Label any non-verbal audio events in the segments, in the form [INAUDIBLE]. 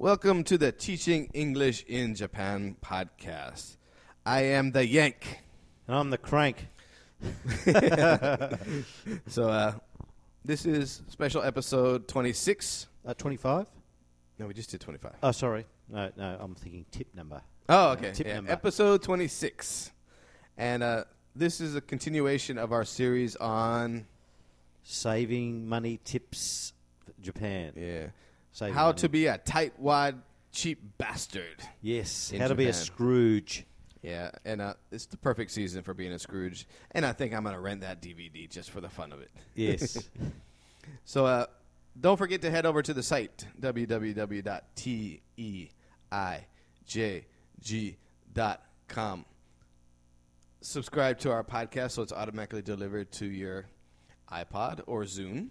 Welcome to the Teaching English in Japan podcast. I am the Yank. And I'm the crank. [LAUGHS] So, uh, this is special episode 26. Uh, 25? No, we just did 25. Oh, sorry. No, no, I'm thinking tip number. Oh, okay. tip Yeah, number. Episode 26. And uh, this is a continuation of our series on Saving money tips for Japan. yeah, Saving how to be a tight-wad, cheap bastard. Yes, in how to be a Japan. Scrooge. Yeah, and uh, it's the perfect season for being a Scrooge. And I think I'm going to rent that DVD just for the fun of it. Yes. [LAUGHS] So uh, don't forget to head over to the site www.teijg.com. Subscribe to our podcast so it's automatically delivered to your iPod or Zune.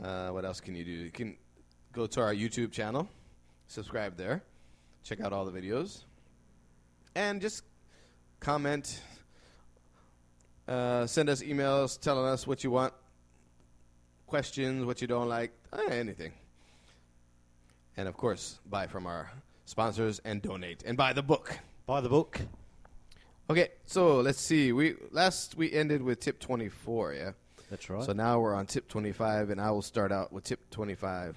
Uh, what else can you do? You can go to our YouTube channel, subscribe there, check out all the videos, and just comment. Uh, send us emails telling us what you want questions, what you don't like, eh, anything. And of course, buy from our sponsors and donate and buy the book. Buy the book. Okay, so let's see. We last we ended with tip 24, yeah. That's right. So now we're on tip 25 and I will start out with tip 25.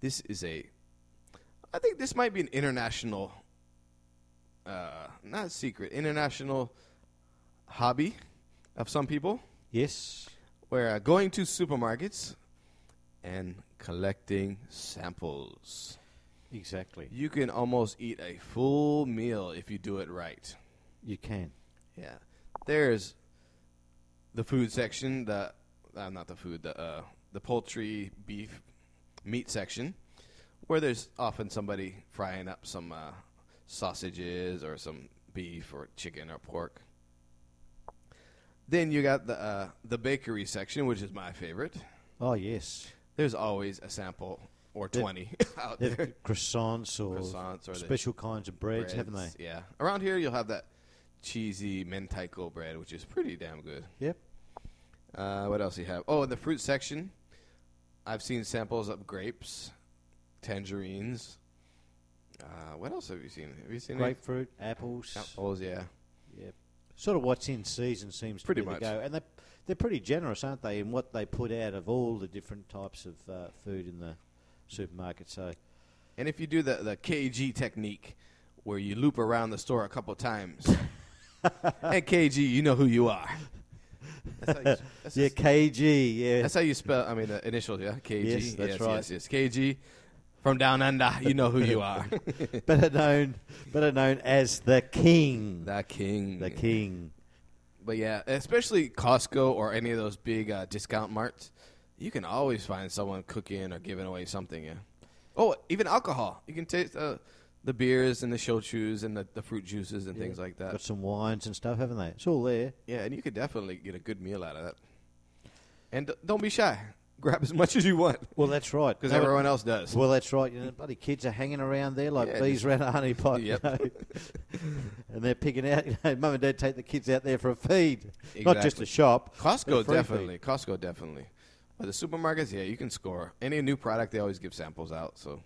This is a I think this might be an international uh not secret, international hobby of some people. yes. where uh, going to supermarkets and collecting samples. Exactly. You can almost eat a full meal if you do it right. You can. Yeah. There's the food section, the uh, not the food, the uh, the poultry, beef, meat section, where there's often somebody frying up some uh, sausages or some beef or chicken or pork. Then you got the uh, the bakery section, which is my favorite. Oh, yes. There's always a sample or They- 20 [LAUGHS] out there. croissants or Croissants or the special kinds of breads, haven't they? Yeah. Around here, you'll have that cheesy mentaiko bread, which is pretty damn good. Yep. Uh, what else do you have? Oh, the fruit section, I've seen samples of grapes, tangerines. Uh, what else have you seen? Have you seen any? Grapefruit, apples. Apples, yeah. Yep. Sort of what's in season seems Pretty to be much. go. And they they're pretty generous, aren't they, in what they put out of all the different types of uh, food in the supermarket. So And if you do the, the KG technique, where you loop around the store a couple times, [LAUGHS] and KG, you know who you are. That's how you, that's yeah, KG. Yeah, That's how you spell. I mean, the initials, yeah. KG. Yes, that's yes, right. Yes, yes. KG from down under. You know who you are. [LAUGHS] better known better known as the King. the king. The King. But yeah, especially Costco or any of those big uh, discount marts, you can always find someone cooking or giving away something. Yeah. Oh, even alcohol. You can taste uh, the beers and the shochus and the, the fruit juices and things like that. Got some wines and stuff, haven't they? It's all there. Yeah, and you could definitely get a good meal out of that. And d- don't be shy. [LAUGHS] Grab as much as you want Well, that's right. because No, everyone else does. Well, that's right. You know, bloody kids are hanging around there like Yeah, bees around a honey pot. you know. [LAUGHS] and they're picking out. [LAUGHS] You know, mum and dad take the kids out there for a feed, not just Exactly. a shop. Costco They're free definitely. Costco definitely. But the supermarkets, yeah, you can score. Any new product, they always give samples out. So,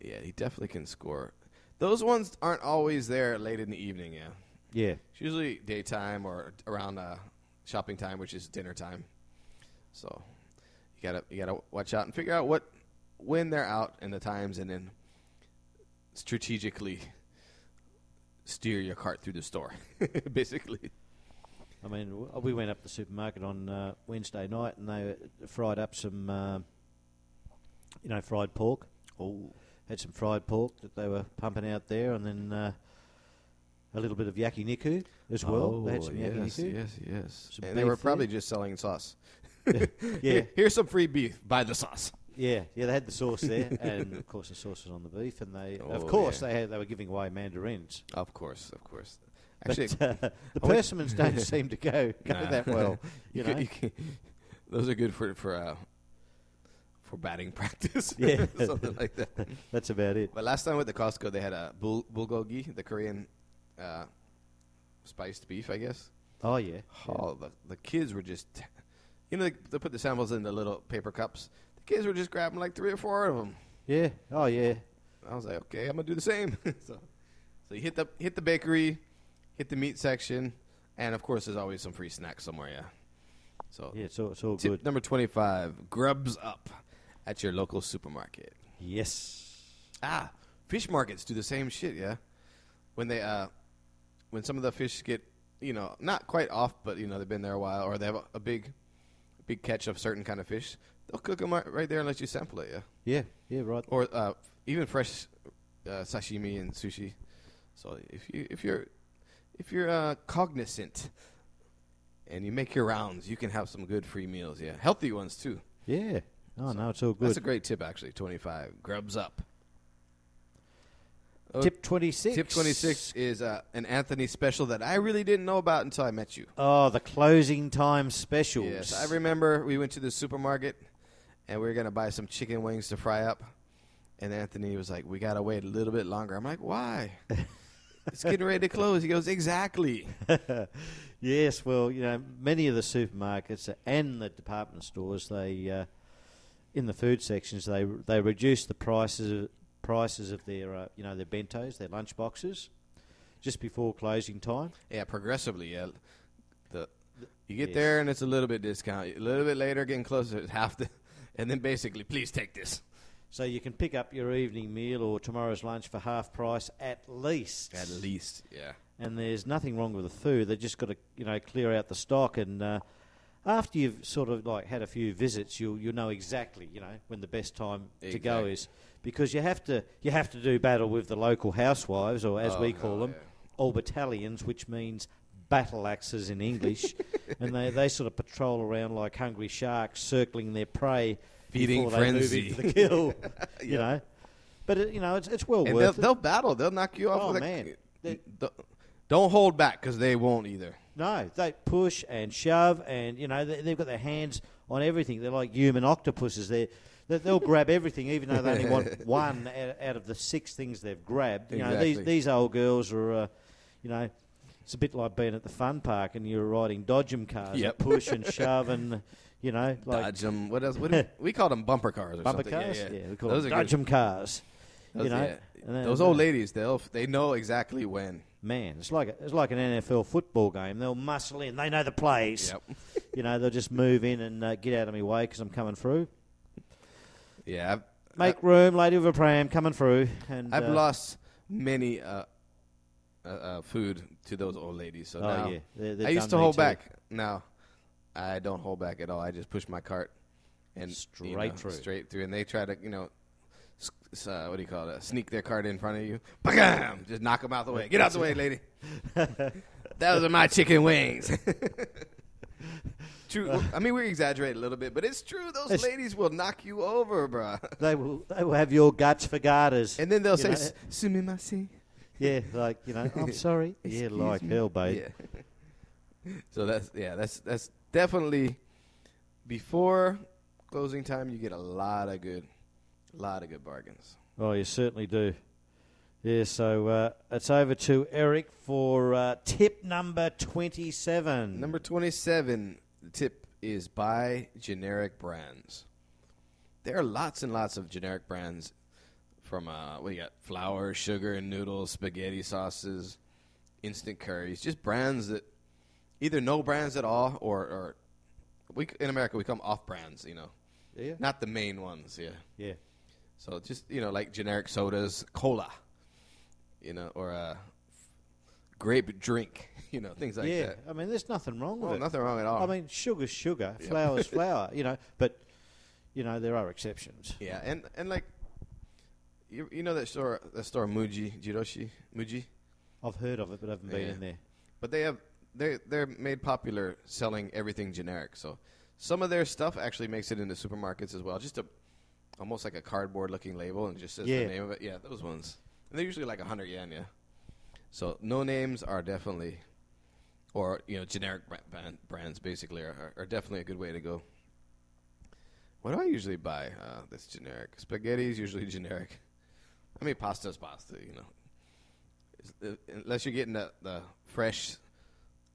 yeah, he definitely can score. Those ones aren't always there late in the evening. Yeah, Yeah, it's usually daytime or around uh, shopping time, which is dinner time. So, you gotta you gotta watch out and figure out what when they're out and the times, and then strategically steer your cart through the store. [LAUGHS] Basically, I mean, we went up the supermarket on uh, Wednesday night and they fried up some, uh, you know, fried pork. oh. Had some fried pork that they were pumping out there, and then uh, a little bit of yakiniku as well. they had some Oh, yes, yakiniku. yes, yes. Some and they were probably there. just selling sauce. [LAUGHS] Yeah. [LAUGHS] Here- here's some free beef. Buy the sauce. Yeah, yeah, they had the sauce there, [LAUGHS] and of course the sauce was on the beef, and they, of Oh, course, yeah. they had, they were giving away mandarins. Of course, of course. Actually, but uh, the I persimmons don't seem to go go Nah. that well. You can- know, can- those are good for for uh, for batting [LAUGHS] practice. Yeah. [LAUGHS] something like that. [LAUGHS] that's about it. But last time with the Costco, they had a bul- bulgogi, the Korean uh, spiced beef, I guess. Oh yeah, Oh, the, the kids were just, you know, they, they put the samples in the little paper cups. The kids were just grabbing like three or four of them. Yeah. Oh yeah. I was like, okay, I'm gonna do the same. so, so you hit the hit the bakery, hit the meat section, and of course, there's always some free snacks somewhere. Yeah. So Yeah. so all, it's all tip good. number twenty-five: grubs up at your local supermarket. Yes. Ah, fish markets do the same shit. Yeah. When they uh, when some of the fish get you know not quite off, but you know they've been there a while, or they have a, a big, big catch of certain kind of fish, they'll cook them right there and let you sample it. Yeah. Yeah. Yeah. Right. or uh, even fresh uh, sashimi and sushi. So if you if you're if you're uh, cognizant and you make your rounds, you can have some good free meals. Yeah, healthy ones too. Yeah. Oh no, it's all good. That's a great tip, actually. Twenty five grubs up. Oh, Tip twenty six. Tip twenty six is uh, an Anthony special that I really didn't know about until I met you. Oh, the closing time specials. Yes, I remember we went to the supermarket and we were gonna buy some chicken wings to fry up, and Anthony was like, "We gotta wait a little bit longer." I'm like, "Why?" [LAUGHS] it's getting ready to close. He goes, "Exactly." [LAUGHS] yes, well, you know, many of the supermarkets and the department stores, they uh, in the food sections, they they reduce the prices prices of their uh, you know their bentos, their lunch boxes, just before closing time. Yeah, progressively. Yeah, the you get Yes. there and it's a little bit discount. A little bit later, getting closer, it's half the, [LAUGHS] and then basically, please take this So you can pick up your evening meal or tomorrow's lunch for half price at least. at least. Yeah. and there's nothing wrong with the food. They just got to you know clear out the stock, and uh, after you've sort of like had a few visits, you'll you'll know exactly you know when the best time to go is because you have to you have to do battle with the local housewives, or as Oh, we call them, yeah. obatarians, which means battle axes in English, [LAUGHS] and they, they sort of patrol around like hungry sharks, circling their prey Feeding before they move frenzy. into the kill. [LAUGHS] You know, but it, you know it's it's well And they'll, worth it. they'll battle. They'll knock you off. Oh, with man. They- don't hold back because they won't either. No, they push and shove, and you know they, they've got their hands on everything. They're like human octopuses. They're, they they'll grab everything, even though they only want [LAUGHS] one out, out of the six things they've grabbed. You know, these these old girls are, uh, you know, it's a bit like being at the fun park and you're riding dodgem cars, Yep. and push and shove, and you know, [LAUGHS] like Dodge them. What else? What we, [LAUGHS] we call them bumper cars or bumper something. cars. Yeah, yeah. we call Those them dodgem cars. Those, you know, yeah. those old ladies, they'll they know exactly when. Man, it's like a, it's like an NFL football game. They'll muscle in. They know the plays. Yep. [LAUGHS] You know, they'll just move in and uh, get out of my way because I'm coming through. Yeah, I've, Make room, lady with a pram, coming through. And I've uh, lost many uh, uh, uh, food to those old ladies. So Oh now yeah, they're, they're I used to hold too. back. Now I don't hold back at all. I just push my cart and you Straight know, through. straight through. And they try to, you know, uh, what do you call it? Sneak their card in front of you. Bam! Just knock them out the way. Get out the way, lady. [LAUGHS] Those are my chicken wings. [LAUGHS] True. I mean, we exaggerate a little bit, but it's true. Those It's- ladies will knock you over, bruh. They will, they will have your guts for garters. And then they'll say, know, "S- "Sumimasen." yeah, like you know, I'm [LAUGHS] sorry. yeah, Excuse like me. hell, babe. Yeah. so that's yeah, that's that's definitely before closing time. You get a lot of good, lot of good bargains. Oh, you certainly do. Yeah, so uh, it's over to Eric for uh, tip number twenty-seven. Number twenty-seven. The tip is buy generic brands. There are lots and lots of generic brands from uh, what do you got? Flour, sugar, and noodles, spaghetti sauces, instant curries. Just brands that either no brands at all or, or we in America we come off brands. You know, yeah, not the main ones. Yeah. yeah, So just you know, like generic sodas, cola, you know, or a grape drink, [LAUGHS] you know, things like yeah. that. I mean, there's nothing wrong with Well, it. nothing wrong at all. I mean, sugar's sugar, flour's [LAUGHS] flour. You know, but you know there are exceptions. yeah, and and like, you you know that store that store Muji Jiroshi Muji, I've heard of it, but I haven't been in there. but they have they they're made popular selling everything generic. So some of their stuff actually makes it into supermarkets as well. Just a almost like a cardboard looking label and just says Yeah. the name of it. Yeah, those ones. And they're usually like a hundred yen. Yeah. So no names are definitely, or you know, generic bra- brand, brands basically are, are definitely a good way to go. What do I usually buy? Uh, that's generic. Spaghetti is usually [LAUGHS] generic. I mean, pasta's pasta. You know, uh, unless you're getting the the fresh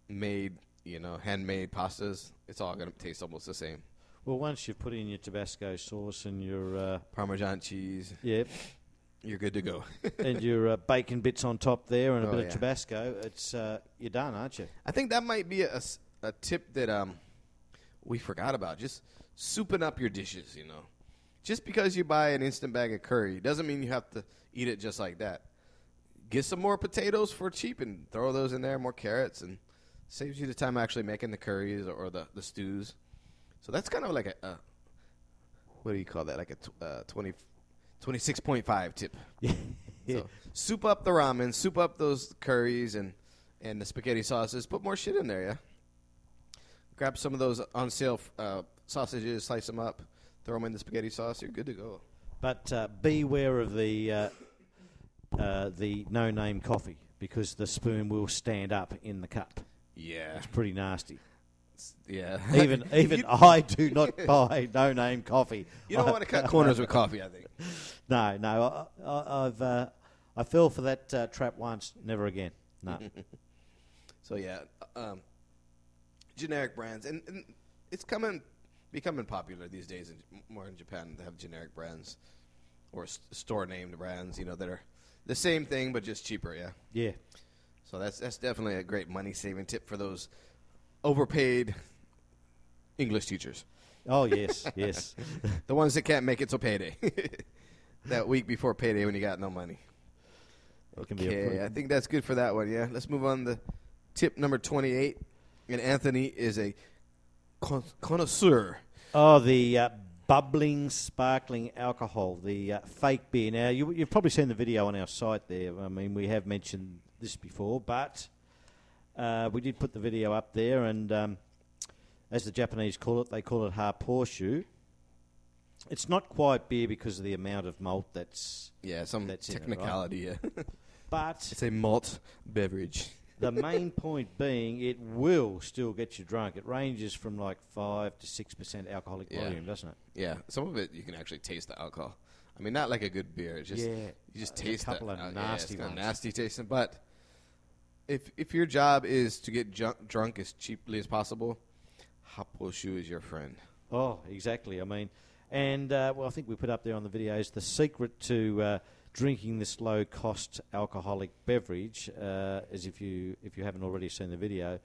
made, you know, handmade pastas, it's all gonna taste almost the same. Well, once you've put in your Tabasco sauce and your uh, Parmesan cheese, yeah, you're good to go. [LAUGHS] and your uh, bacon bits on top there and a Oh, bit yeah. of Tabasco, it's uh, you're done, aren't you? I think that might be a, a tip that um we forgot about. Just souping up your dishes, you know. Just because you buy an instant bag of curry doesn't mean you have to eat it just like that. Get some more potatoes for cheap and throw those in there, more carrots, and saves you the time actually making the curries or, the, the stews. So that's kind of like a, a what do you call that? Like a tw- uh, 20, 26.5 tip. [LAUGHS] Yeah. So soup up the ramen, soup up those curries and and the spaghetti sauces. Put more shit in there, yeah. Grab some of those on sale uh, sausages, slice them up, throw them in the spaghetti sauce. You're good to go. But uh, beware of the uh, uh, the no name coffee because the spoon will stand up in the cup. Yeah, It's pretty nasty. Yeah. [LAUGHS] Even [LAUGHS] even you, I do not [LAUGHS] buy no name coffee. you don't want to cut corners with coffee. I think. No, no. I, I, I've uh, I fell for that uh, trap once. Never again. No. So yeah, um, generic brands, and, and it's coming, becoming popular these days, in, more in Japan to have generic brands or s- store named brands. You know that are the same thing but just cheaper. Yeah. yeah. So that's that's definitely a great money saving tip for those overpaid English teachers, Oh yes, yes. [LAUGHS] the ones that can't make it till payday. [LAUGHS] that week before payday when you got no money. It can be a Okay, I think that's good for that one. Yeah, let's move on to tip number twenty-eight. And Anthony is a con- connoisseur. Oh, the uh, bubbling, sparkling alcohol, the uh, fake beer. Now, you, you've probably seen the video on our site there. I mean, we have mentioned this before, but uh, we did put the video up there, and um, as the Japanese call it, they call it happoshu. It's not quite beer because of the amount of malt that's. Yeah, some That's in it, right? technicality. Yeah, [LAUGHS] But it's a malt beverage. the main point being, it will still get you drunk. It ranges from like five to six percent alcoholic Yeah. volume, doesn't it? Yeah, some of it you can actually taste the alcohol. I mean, not like a good beer. It's just Yeah. you just There's a couple of uh, yeah, nasty ones. nasty tasting. But if if your job is to get junk, drunk as cheaply as possible, Happoshu is your friend. Oh, exactly. I mean, and uh, well, I think we put up there on the videos the secret to uh, drinking this low-cost alcoholic beverage, uh, as if you if you haven't already seen the video,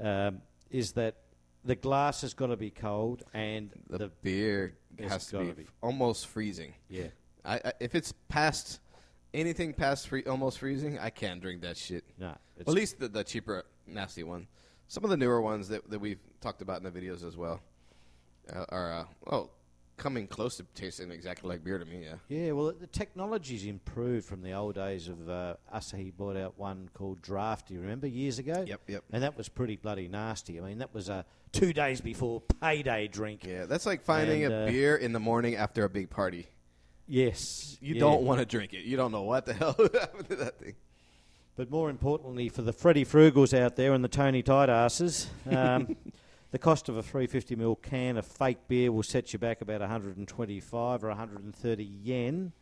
um, is that the glass has got to be cold and The, the, beer It's has to be, be. almost freezing. yeah. I, I if it's past anything past free, almost freezing, I can't drink that shit. Well, at least the, the cheaper, nasty one. Some of the newer ones that, that we've talked about in the videos as well uh, are, uh, oh, coming close to tasting exactly like beer to me, yeah. yeah. Well, the technology's improved from the old days of uh, Asahi bought out one called Drafty. Remember years ago? Yep, yep. And that was pretty bloody nasty. I mean, that was uh, two days before payday drink. Yeah, that's like finding And, a uh, beer in the morning after a big party. Yes, You yeah. don't want to drink it. You don't know what the [LAUGHS] hell happened to that thing. But more importantly, for the Freddie Frugals out there and the Tony Tight asses, um, [LAUGHS] the cost of a 350ml can of fake beer will set you back about 125 or 130 yen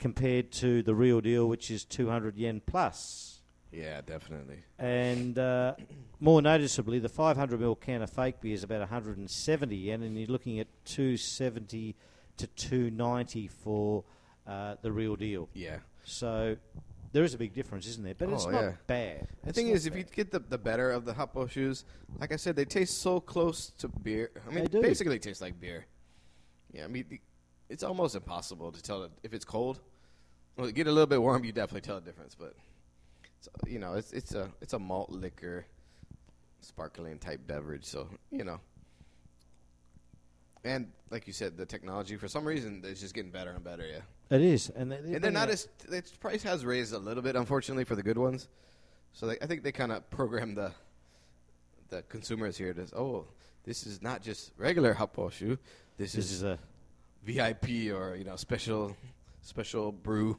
compared to the real deal, which is 200 yen plus. Yeah, definitely. And uh, more noticeably, the 500ml can of fake beer is about 170 yen, and you're looking at 270 to 290 for uh, the real deal. Yeah. So there is a big difference, isn't there? But it's Oh, not yeah. bad. The It's thing is, if you get the, the better of the Happoshus, like I said, they taste so close to beer. I mean, They do. basically taste like beer. Yeah, I mean, the- it's almost impossible to tell if it's cold. Well, get a little bit warm, you definitely tell the difference. But it's, you know, it's it's a it's a malt liquor, sparkling type beverage. So you know, and like you said, the technology for some reason is just getting better and better. Yeah. It is, and, they, And they're not as its price has raised a little bit, unfortunately, for the good ones. So they, I think they kind of program the the consumers here to oh, this is not just regular Happoshu. This, This is, is a VIP or you know special special brew.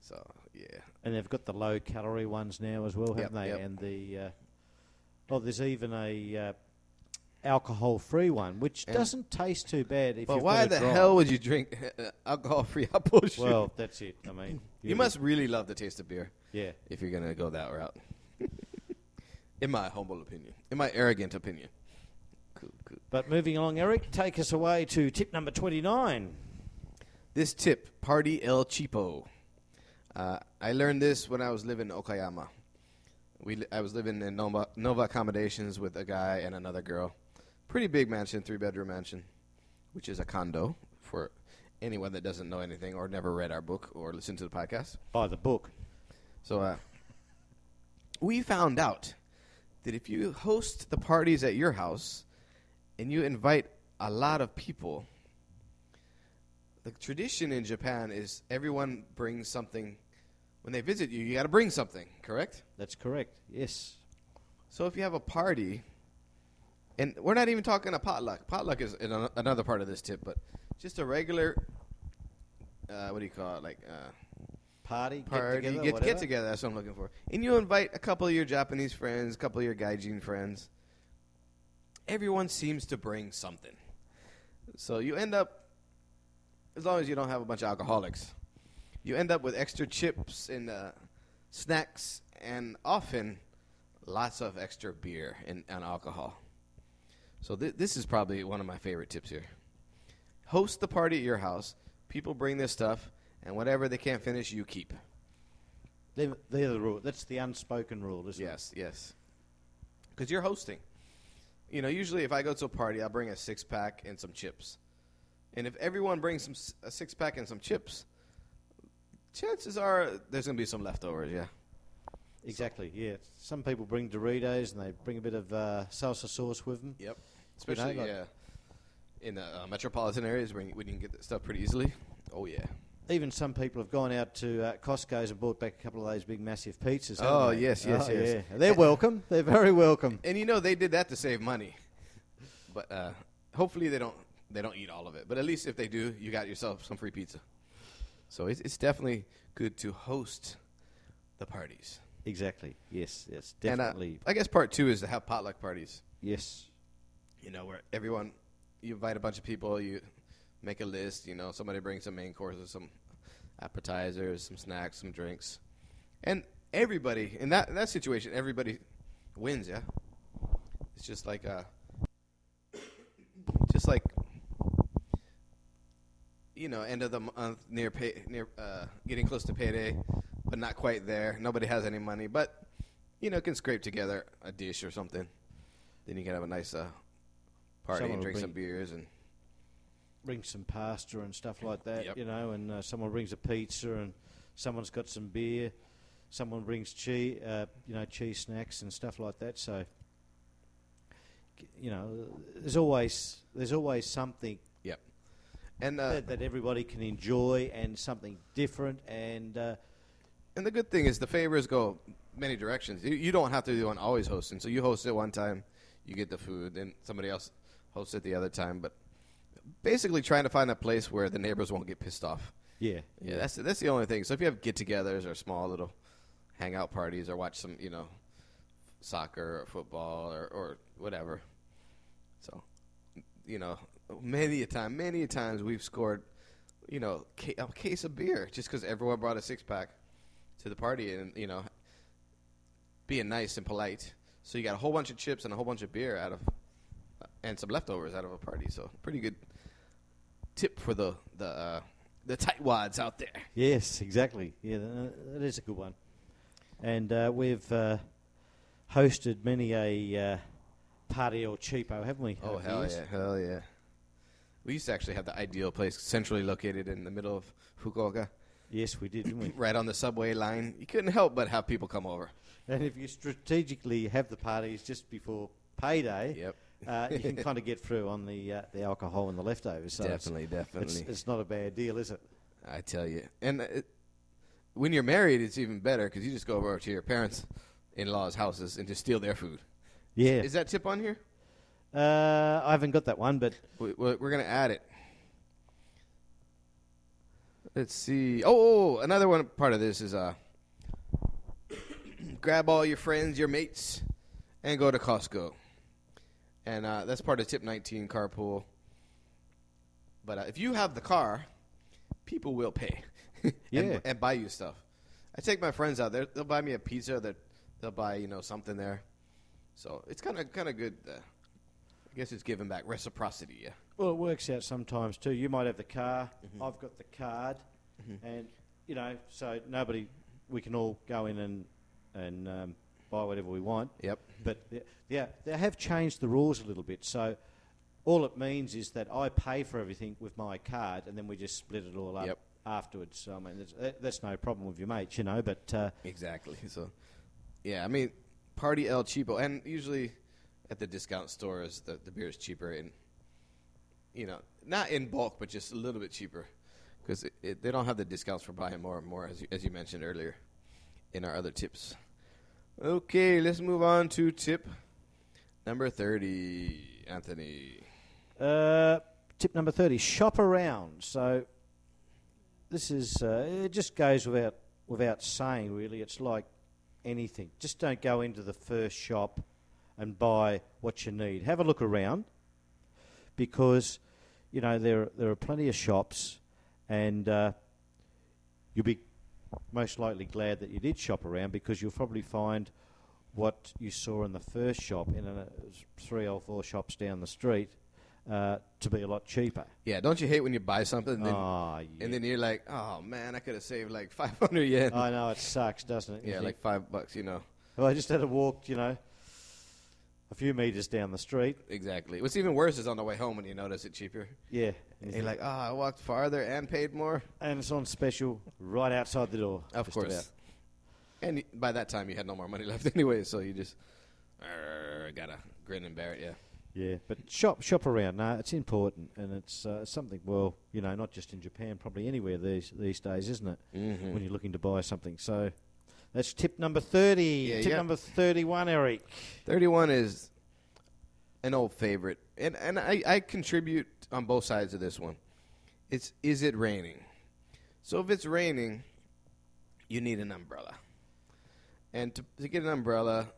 So yeah, and they've got the low calorie ones now as well, haven't Yep, they? yep. And the uh, oh, there's even a uh, alcohol free one, which And- doesn't taste too bad. If but you've why got a the drive. hell would you drink alcohol free Happo [LAUGHS] shoe? Well, that's it. I mean, you must really love the taste of beer yeah. if you're gonna go that route. [LAUGHS] in my humble opinion, in my arrogant opinion. Cool, cool. But moving along, Eric, take us away to tip number 29. This tip, party el cheapo. Uh, I learned this when I was living in Okayama. We li- I was living in Nova, Nova accommodations with a guy and another girl. Pretty big mansion, three bedroom mansion, which is a condo for anyone that doesn't know anything or never read our book or listened to the podcast. Buy the book. So uh, we found out that if you host the parties at your house and you invite a lot of people, the tradition in Japan is everyone brings something. When they visit you, you got to bring something, correct? That's correct. Yes. So if you have a party, and we're not even talking a potluck. Potluck is an- another part of this tip, but just a regular, uh, what do you call it? Like uh, Party, party, get together, get, get together. That's what I'm looking for. And you invite a couple of your Japanese friends, a couple of your gaijin friends. Everyone seems to bring something, so you end up, as long as you don't have a bunch of alcoholics, you end up with extra chips and uh, snacks, and often lots of extra beer and, and alcohol. So th- this is probably one of my favorite tips here. Host the party at your house. People bring their stuff, and whatever they can't finish, you keep. They're, they're the rule. That's the unspoken rule, isn't it? Yes, yes. Because you're hosting. You know, usually if I go to a party, I'll bring a six pack and some chips. And if everyone brings some a six pack and some chips, chances are there's going to be some leftovers. Yeah. Exactly, yeah. Some people bring Doritos and they bring a bit of uh, salsa sauce with them. Yep. Especially like- yeah, in the uh, metropolitan areas where you, when you can get that stuff pretty easily. Oh yeah. Even some people have gone out to uh, Costco's and bought back a couple of those big, massive pizzas. Oh, they? yes, yes, Oh, yes. Yeah. They're welcome. They're very welcome. And you know they did that to save money, but uh, hopefully they don't they don't eat all of it. But at least if they do, you got yourself some free pizza. So it's, it's definitely good to host the parties. Exactly. Yes, yes, And, uh, definitely. I guess part two is to have potluck parties. yes. You know, where everyone you invite a bunch of people, you make a list. You know, somebody brings some main courses, some appetizers, some snacks, some drinks, and everybody in that in that situation, everybody wins. Yeah, it's just like uh, just like you know, end of the month near pay near uh, getting close to payday, but not quite there. Nobody has any money, but you know, can scrape together a dish or something. Then you can have a nice uh, party Someone and drink some beers and Bring some pasta and stuff like that, Yep. you know, and uh, someone brings a pizza and someone's got some beer. Someone brings cheese, uh, you know, cheese snacks and stuff like that. So, you know, there's always there's always something yep. And uh, that, that everybody can enjoy and something different and uh, and the good thing is the favors go many directions. You, you don't have to do one always hosting. So you host it one time, you get the food, then somebody else hosts it the other time. But basically, trying to find a place where the neighbors won't get pissed off. yeah, Yeah, that's that's the only thing. So if you have get-togethers or small little hangout parties or watch some, you know, soccer or football or or whatever. So, you know, many a time, many a times we've scored, you know, a case of beer just because everyone brought a six pack to the party and you know, being nice and polite. So you got a whole bunch of chips and a whole bunch of beer out of, and some leftovers out of a party. So pretty good tip for the the uh, the tightwads out there. Yes, exactly. Yeah, tha- that is a good one. And uh, we've uh, hosted many a uh, party or cheapo, haven't we? Oh hell years? yeah, hell yeah. We used to actually have the ideal place centrally located in the middle of Fukuoka, Yes, we did, didn't we? [LAUGHS] right on the subway line. You couldn't help but have people come over. and if you strategically have the parties just before payday, Yep. Uh, you can kind of get through on the uh, the alcohol and the leftovers. So definitely, it's, definitely. it's not a bad deal, is it? I tell you. And it, when you're married, it's even better because you just go over to your parents' in-laws' houses and just steal their food. Yeah. Is that tip on here? Uh, I haven't got that one, but We, we're we're gonna add it. Let's see. Oh, oh, another one part of this is uh, [COUGHS] grab all your friends, your mates, and go to Costco. And uh, that's part of tip 19 carpool. But uh, if you have the car, people will pay [LAUGHS] and, Yeah. and buy you stuff. I take my friends out there; they'll buy me a pizza. That they'll buy you know something there. So it's kind of kind of good. Uh, I guess it's giving back reciprocity. Yeah. Well, it works out sometimes too. You might have the car, I've got the card, and you know, so nobody, we can all go in and and um, buy whatever we want. Yep. But yeah, they have changed the rules a little bit. So all it means is that I pay for everything with my card, and then we just split it all up Yep. afterwards. So I mean, that's, that, that's no problem with your mates, you know. But uh, Exactly. So, yeah, I mean, Party El Cheapo, and usually at the discount stores, the, the beer is cheaper and you know, not in bulk, but just a little bit cheaper, because they don't have the discounts for buying more and more, as you, as you mentioned earlier, in our other tips. Okay, let's move on to tip number thirty, Anthony. Uh, tip number 30 shop around. So, this is, uh, it just goes without, without saying, really. It's like anything. Just don't go into the first shop and buy what you need. Have a look around because, you know, there, there are plenty of shops and uh, you'll be most likely glad that you did shop around because you'll probably find what you saw in the first shop in a, three or four shops down the street uh, to be a lot cheaper. Yeah, don't you hate when you buy something and then, Ah, yeah. and then you're like, oh man, I could have saved like [LAUGHS] five hundred yen. I know it sucks, doesn't it? Yeah, like five bucks, you know. well, I just had to walk, you know, a few meters down the street. Exactly. What's even worse is on the way home when you notice it cheaper. Yeah, And you're like, oh, I walked farther and paid more. and it's on special right outside the door. Of course. about. And by that time, you had no more money [LAUGHS] left anyway, so you just "Arr, gotta grin and bear it. Yeah. Yeah, but shop shop around. No, it's important, and it's uh, something. Well, you know, not just in Japan, probably anywhere these these days, isn't it? Mm-hmm. When you're looking to buy something. So that's tip number thirty. Yeah, tip yeah. number thirty-one, Eric. Thirty-one is an old favorite, and and I, I contribute on both sides of this one. It's is it raining? So if it's raining, you need an umbrella, and to, to get an umbrella,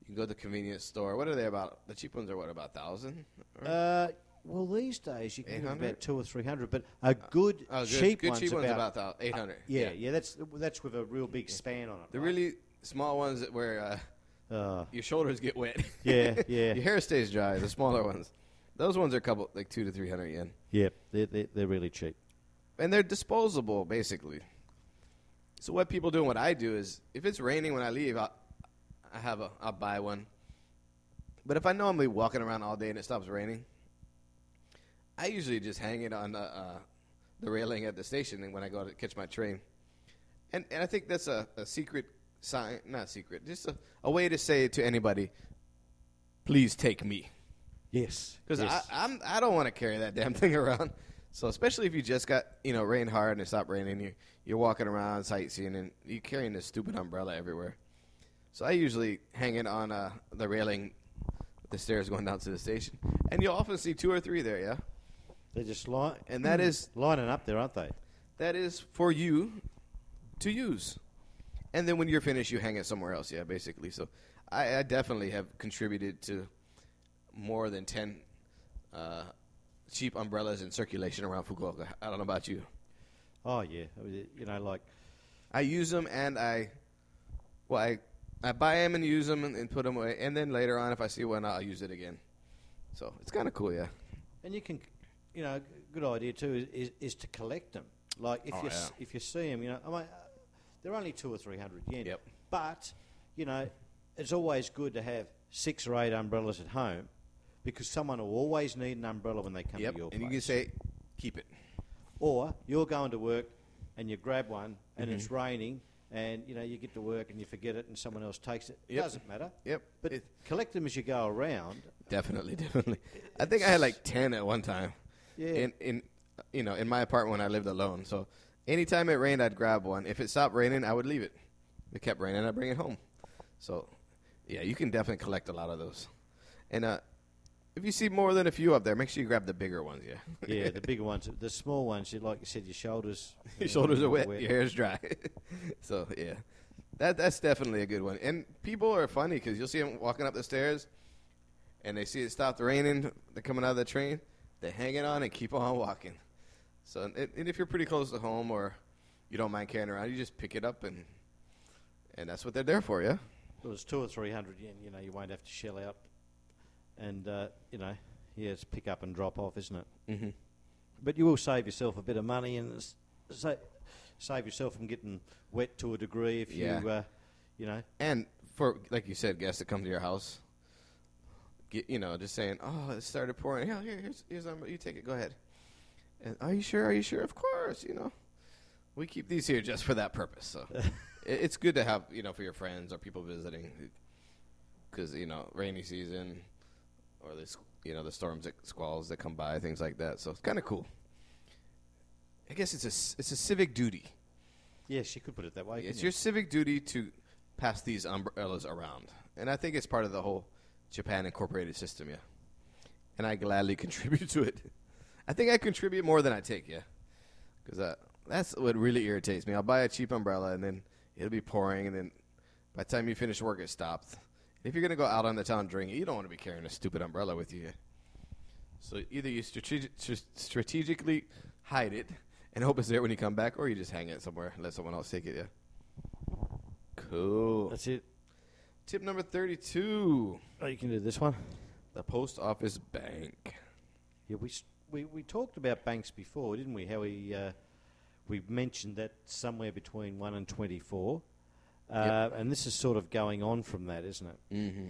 you can go to the convenience store. What are they about? The cheap ones are what about thousand? Uh, well, these days you can get about two or three hundred, but a good Oh, good, cheap good one's cheap one's about, about eight hundred. yeah, yeah, That's that's with a real big span on it. The right? really small ones that where uh, Uh, your shoulders get wet. [LAUGHS] Yeah, yeah. your hair stays dry. The smaller ones, those ones are a couple like two to three hundred yen, yeah, they're, they're they're really cheap. and they're disposable basically. So what people do and what I do is, if it's raining when I leave, I'll, I have a I'll buy one. But if I know I'm walking around all day and it stops raining, I usually just hang it on uh, uh, the railing at the station and when I go to catch my train. And and I think that's a, a secret sign, not secret, just a, a way to say to anybody, please take me. Yes, Because yes. I I'm, I don't want to carry that damn [LAUGHS] thing around. So especially if you just got you know rain hard and it stopped raining, you you're walking around sightseeing and you're carrying this stupid umbrella everywhere. So I usually hang it on uh, the railing, the stairs going down to the station, and you'll often see two or three there. Yeah, they're just li- and that is lining up there, aren't they? that is for you to use. And then when you're finished, you hang it somewhere else. Yeah, basically. So I, I definitely have contributed to more than ten uh, cheap umbrellas in circulation around Fukuoka. I don't know about you. Oh yeah, I mean, you know, like I use them and I, well, I, I buy them and use them and, and put them away. And then later on, if I see one, I'll use it again. So it's kind of cool, yeah. And you can, you know, good idea too is, is, is to collect them. Like if Oh, you s if you see them, you know, I mean, uh, they're only two or three hundred yen. Yep. But you know, it's always good to have six or eight umbrellas at home because someone will always need an umbrella when they come Yep. to your place. And you can say, keep it. or you're going to work and you grab one and Mm-hmm. it's raining and you know you get to work and you forget it and someone else takes it. Yep. Doesn't matter. Yep. But It- collect them as you go around. Definitely, [LAUGHS] definitely. I think I had like ten at one time. Yeah. In in you know in my apartment when I lived alone. So anytime it rained, I'd grab one. If it stopped raining, I would leave it. If it kept raining, I'd bring it home. So yeah, you can definitely collect a lot of those. And uh, if you see more than a few up there, make sure you grab the bigger ones. Yeah. Yeah, the [LAUGHS] bigger ones, the small ones. You like you said, your shoulders. [LAUGHS] your shoulders are wet, your hair's dry. [LAUGHS] so yeah, that that's definitely a good one. And people are funny because you'll see them walking up the stairs, and they see it stopped raining. They're coming out of the train. They hang it on and keep on walking. So and, and if you're pretty close to home or you don't mind carrying around, you just pick it up and and that's what they're there for. Yeah. It was two or three hundred yen. You know, you won't have to shell out, and uh, you know, Yeah, it's pick up and drop off, isn't it? Mm-hmm. But you will save yourself a bit of money and sa- save yourself from getting wet to a degree if Yeah. you, uh, you know. And for like you said, guests that come to your house, get, you know, just saying, "Oh, it started pouring. Yeah, here, here's here's um, you take it. Go ahead." And are you sure? Are you sure? Of course. You know, we keep these here just for that purpose. So [LAUGHS] it, it's good to have you know for your friends or people visiting, because you know rainy season or this you know the storms that squalls that come by, things like that. So it's kind of cool. I guess it's a it's a civic duty. Yes, you could put it that way. It's couldn't your civic duty to pass these umbrellas around, and I think it's part of the whole Japan Incorporated system. Yeah, and I gladly [LAUGHS] contribute to it. I think I contribute more than I take. Yeah, because uh, that's what really irritates me. I'll buy a cheap umbrella, and then it'll be pouring, and then by the time you finish work, it stops. If you're gonna go out on the town drinking, you don't want to be carrying a stupid umbrella with you. So either you strategi- strategically hide it and hope it's there when you come back, or you just hang it somewhere and let someone else take it. Yeah. Cool. That's it. Tip number 32 Oh, you can do this one. the post office bank. Yeah, we s- we we talked about banks before, didn't we? How we uh, we mentioned that somewhere between one and twenty four, uh, and this is sort of going on from that, isn't it? Mm-hmm.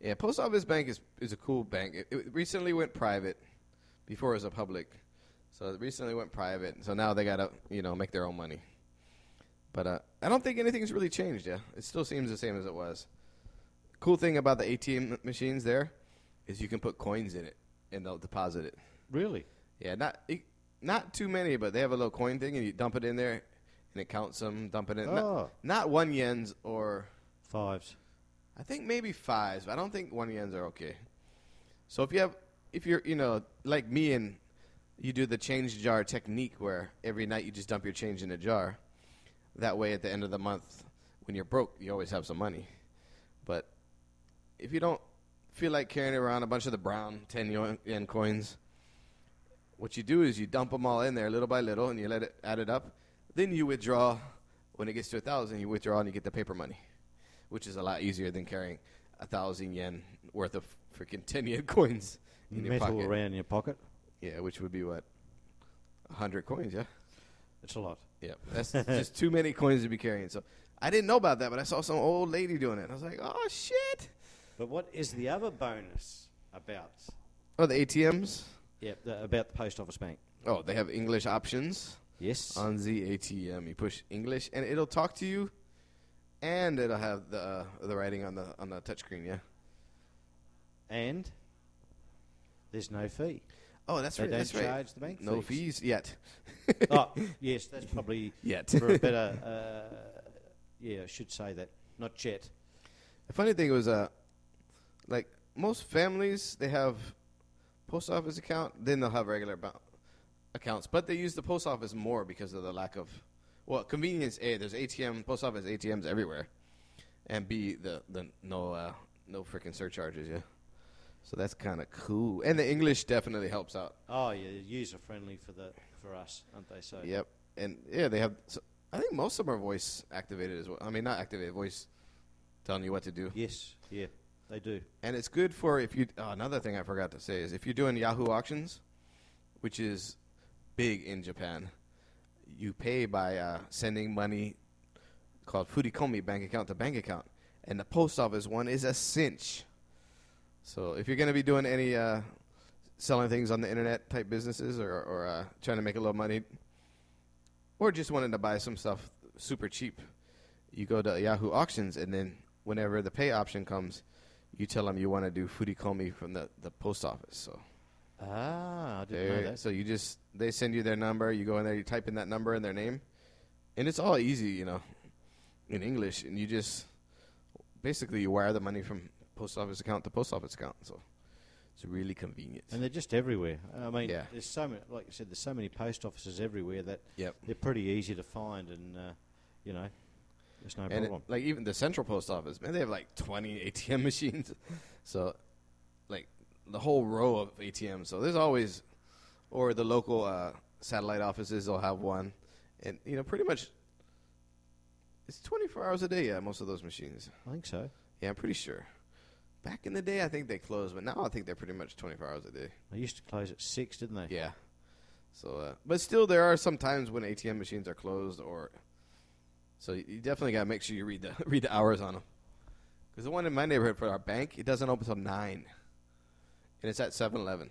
Yeah, post office bank is, is a cool bank. It, it recently went private. Before it was a public. So it recently went private. So now they got to, you know, make their own money. But uh, I don't think anything's really changed, yeah. It still seems the same as it was. Cool thing about the ATM machines there is you can put coins in it and they'll deposit it. Really? Yeah, not not too many, but they have a little coin thing and you dump it in there and it counts them, dump it in. Not, Oh, not one yens or fives. I think maybe fives, but I don't think one yens are okay. So if you have, if you're, you know, like me and you do the change jar technique where every night you just dump your change in a jar. That way, at the end of the month, when you're broke, you always have some money. But if you don't feel like carrying around a bunch of the brown 10 yen- coins, what you do is you dump them all in there little by little and you let it add it up. Then you withdraw. When it gets to a thousand, you withdraw and you get the paper money which is a lot easier than carrying a thousand yen worth of freaking ten yen [LAUGHS] coins in your Metal pocket. around your pocket. Yeah, which would be what hundred coins. Yeah, It's a lot. Yeah. That's just too many coins to be carrying. So I didn't know about that, but I saw some old lady doing it. I was like, oh shit. But what is the other bonus about? Oh, the ATMs. Yeah, the, about the post office bank. Oh, they have English options Yes. on the ATM. You push English, and it'll talk to you, and it'll have the uh, the writing on the on the touchscreen. Yeah. and there's no fee. Oh, that's They right. don't That's right. the bank No fees. fees yet. oh, [LAUGHS] yes, that's probably Yet. for a [LAUGHS] better. Uh, yeah, I should say that. Not yet. The funny thing was, uh, like most families, they have post office account, then they'll have regular accounts, but they use the post office more because of the lack of, well, convenience. A, there's ATM, post office ATMs everywhere, and B, the the no uh, no freaking surcharges. Yeah, so that's kind of cool, and the English definitely helps out. Oh, yeah, user friendly for the for us, aren't they? So Yep, and yeah, they have. So I think most of them are voice activated as well. I mean, not activated, voice telling you what to do. yes, yeah, they do. And it's good for if you. Oh, another thing I forgot to say is if you're doing Yahoo auctions, which is big in Japan, you pay by uh, sending money called Furikomi bank account to bank account, and the post office one is a cinch. So if you're going to be doing any uh, selling things on the internet type businesses or, or uh, trying to make a little money, or just wanting to buy some stuff super cheap, you go to Yahoo auctions, and then whenever the pay option comes, you tell them you want to do Furikomi from the, the post office. So Ah, I didn't know that. so you just they send you their number, you go in there, you type in that number and their name, and it's all easy, you know, in English, and you just basically you wire the money from post office account to post office account. So it's really convenient. And they're just everywhere. I mean, Yeah. there's so many, like you said, there's so many post offices everywhere that Yep. they're pretty easy to find, and uh, you know, there's no and it, problem. like even the central post office, man, they have like 20 ATM [LAUGHS] machines. So, like the whole row of ATMs. So there's always, or the local uh, satellite offices will have one, and you know, pretty much, it's 24 hours a day. Yeah, most of those machines. I think so. Yeah, I'm pretty sure. Back in the day, I think they closed, but now I think they're pretty much 24 hours a day. They used to close at six, didn't they? Yeah. So, uh, but still, there are some times when ATM machines are closed, or so you definitely got to make sure you read the [LAUGHS] read the hours on them. Because the one in my neighborhood for our bank, it doesn't open until nine, and it's at 7-Eleven.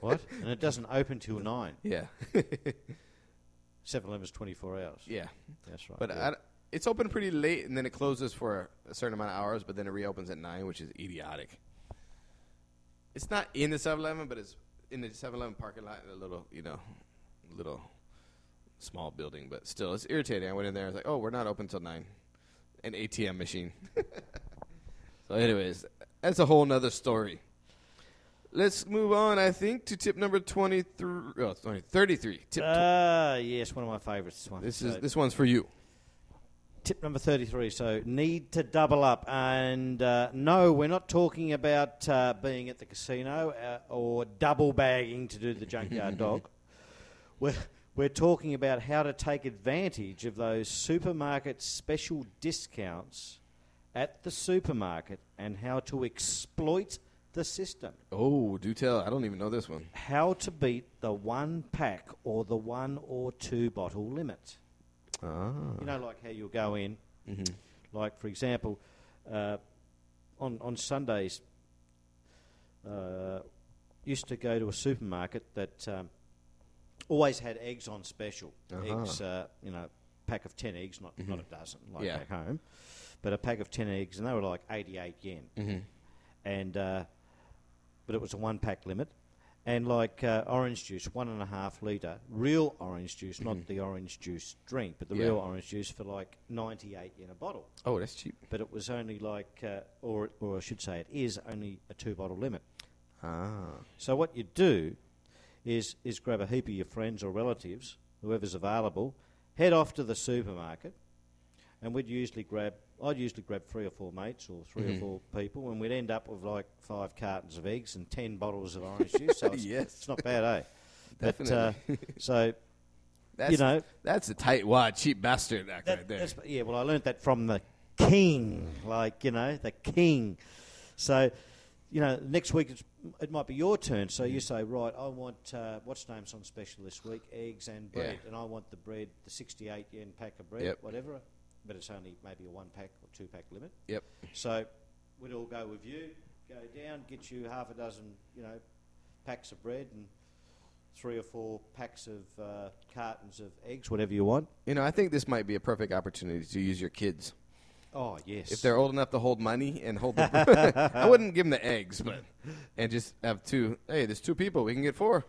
What? [LAUGHS] and it doesn't open till nine. Yeah, [LAUGHS] 7 is 24 hours. yeah. That's right. But yeah. I, it's open pretty late, and then it closes for a certain amount of hours, but then it reopens at nine, which is idiotic. It's not in the 7-Eleven, but it's in the 7-Eleven parking lot, in a little, you know, little small building. But still, it's irritating. I went in there, I was like, "Oh, we're not open till nine. An ATM machine." [LAUGHS] so, anyways, that's a whole nother story. Let's move on. I think to tip number twenty-three. Oh, 20, 33. Tip. tw- Ah, yes, one of my favourites. This one. this is this one's for you. Tip number 33. So, need to double up. And uh, no, we're not talking about uh, being at the casino uh, or double bagging to do the junkyard dog. [LAUGHS] We're, we're talking about how to take advantage of those supermarket special discounts at the supermarket and how to exploit the system. Oh, do tell. I don't even know this one. How to beat the one pack or the one or two bottle limit. Ah. You know, like how you'll go in, like for example, uh, on on Sundays, uh, used to go to a supermarket that um, always had eggs on special. Uh-huh. Eggs, uh, you know, pack of ten eggs, not not a dozen like Yeah. back home, but a pack of ten eggs, and they were like eighty eight yen, Mm-hmm. and uh, but it was a one pack limit. And like uh, orange juice, one and a half litre, real orange juice, not the orange juice drink, but the Mm-hmm. Yeah. real orange juice for like 98 in a bottle. Oh, that's cheap. But it was only like, uh, or, or I should say, it is only a two bottle limit. Ah. So what you do is, is grab a heap of your friends or relatives, whoever's available, head off to the supermarket, and we'd usually grab, I'd usually grab three or four mates or 3 Mhm. or four people, and we'd end up with like five cartons of eggs and ten bottles of orange juice. So [LAUGHS] it's, Yes. it's not bad, eh? But, uh, Definitely. [LAUGHS] so That's, you know, that's a tight wad, cheap bastard act that, right there. yeah. Well, I learnt that from the king, like you know, the king. So, you know, next week it's, it might be your turn. So you say, right, I want uh, what's name's on special this week? Eggs and bread, Yeah. and I want the bread, the sixty-eight yen pack of bread, Yep. whatever. But it's only maybe a one pack or two pack limit. Yep. So we'd all go with you, go down, get you half a dozen, you know, packs of bread and three or four packs of uh, cartons of eggs, whatever you want. You know, I think this might be a perfect opportunity to use your kids. Oh yes, If they're old enough to hold money and hold [LAUGHS] the. [LAUGHS] I wouldn't give them the eggs, but. And just have two. Hey, there's two people. We can get four.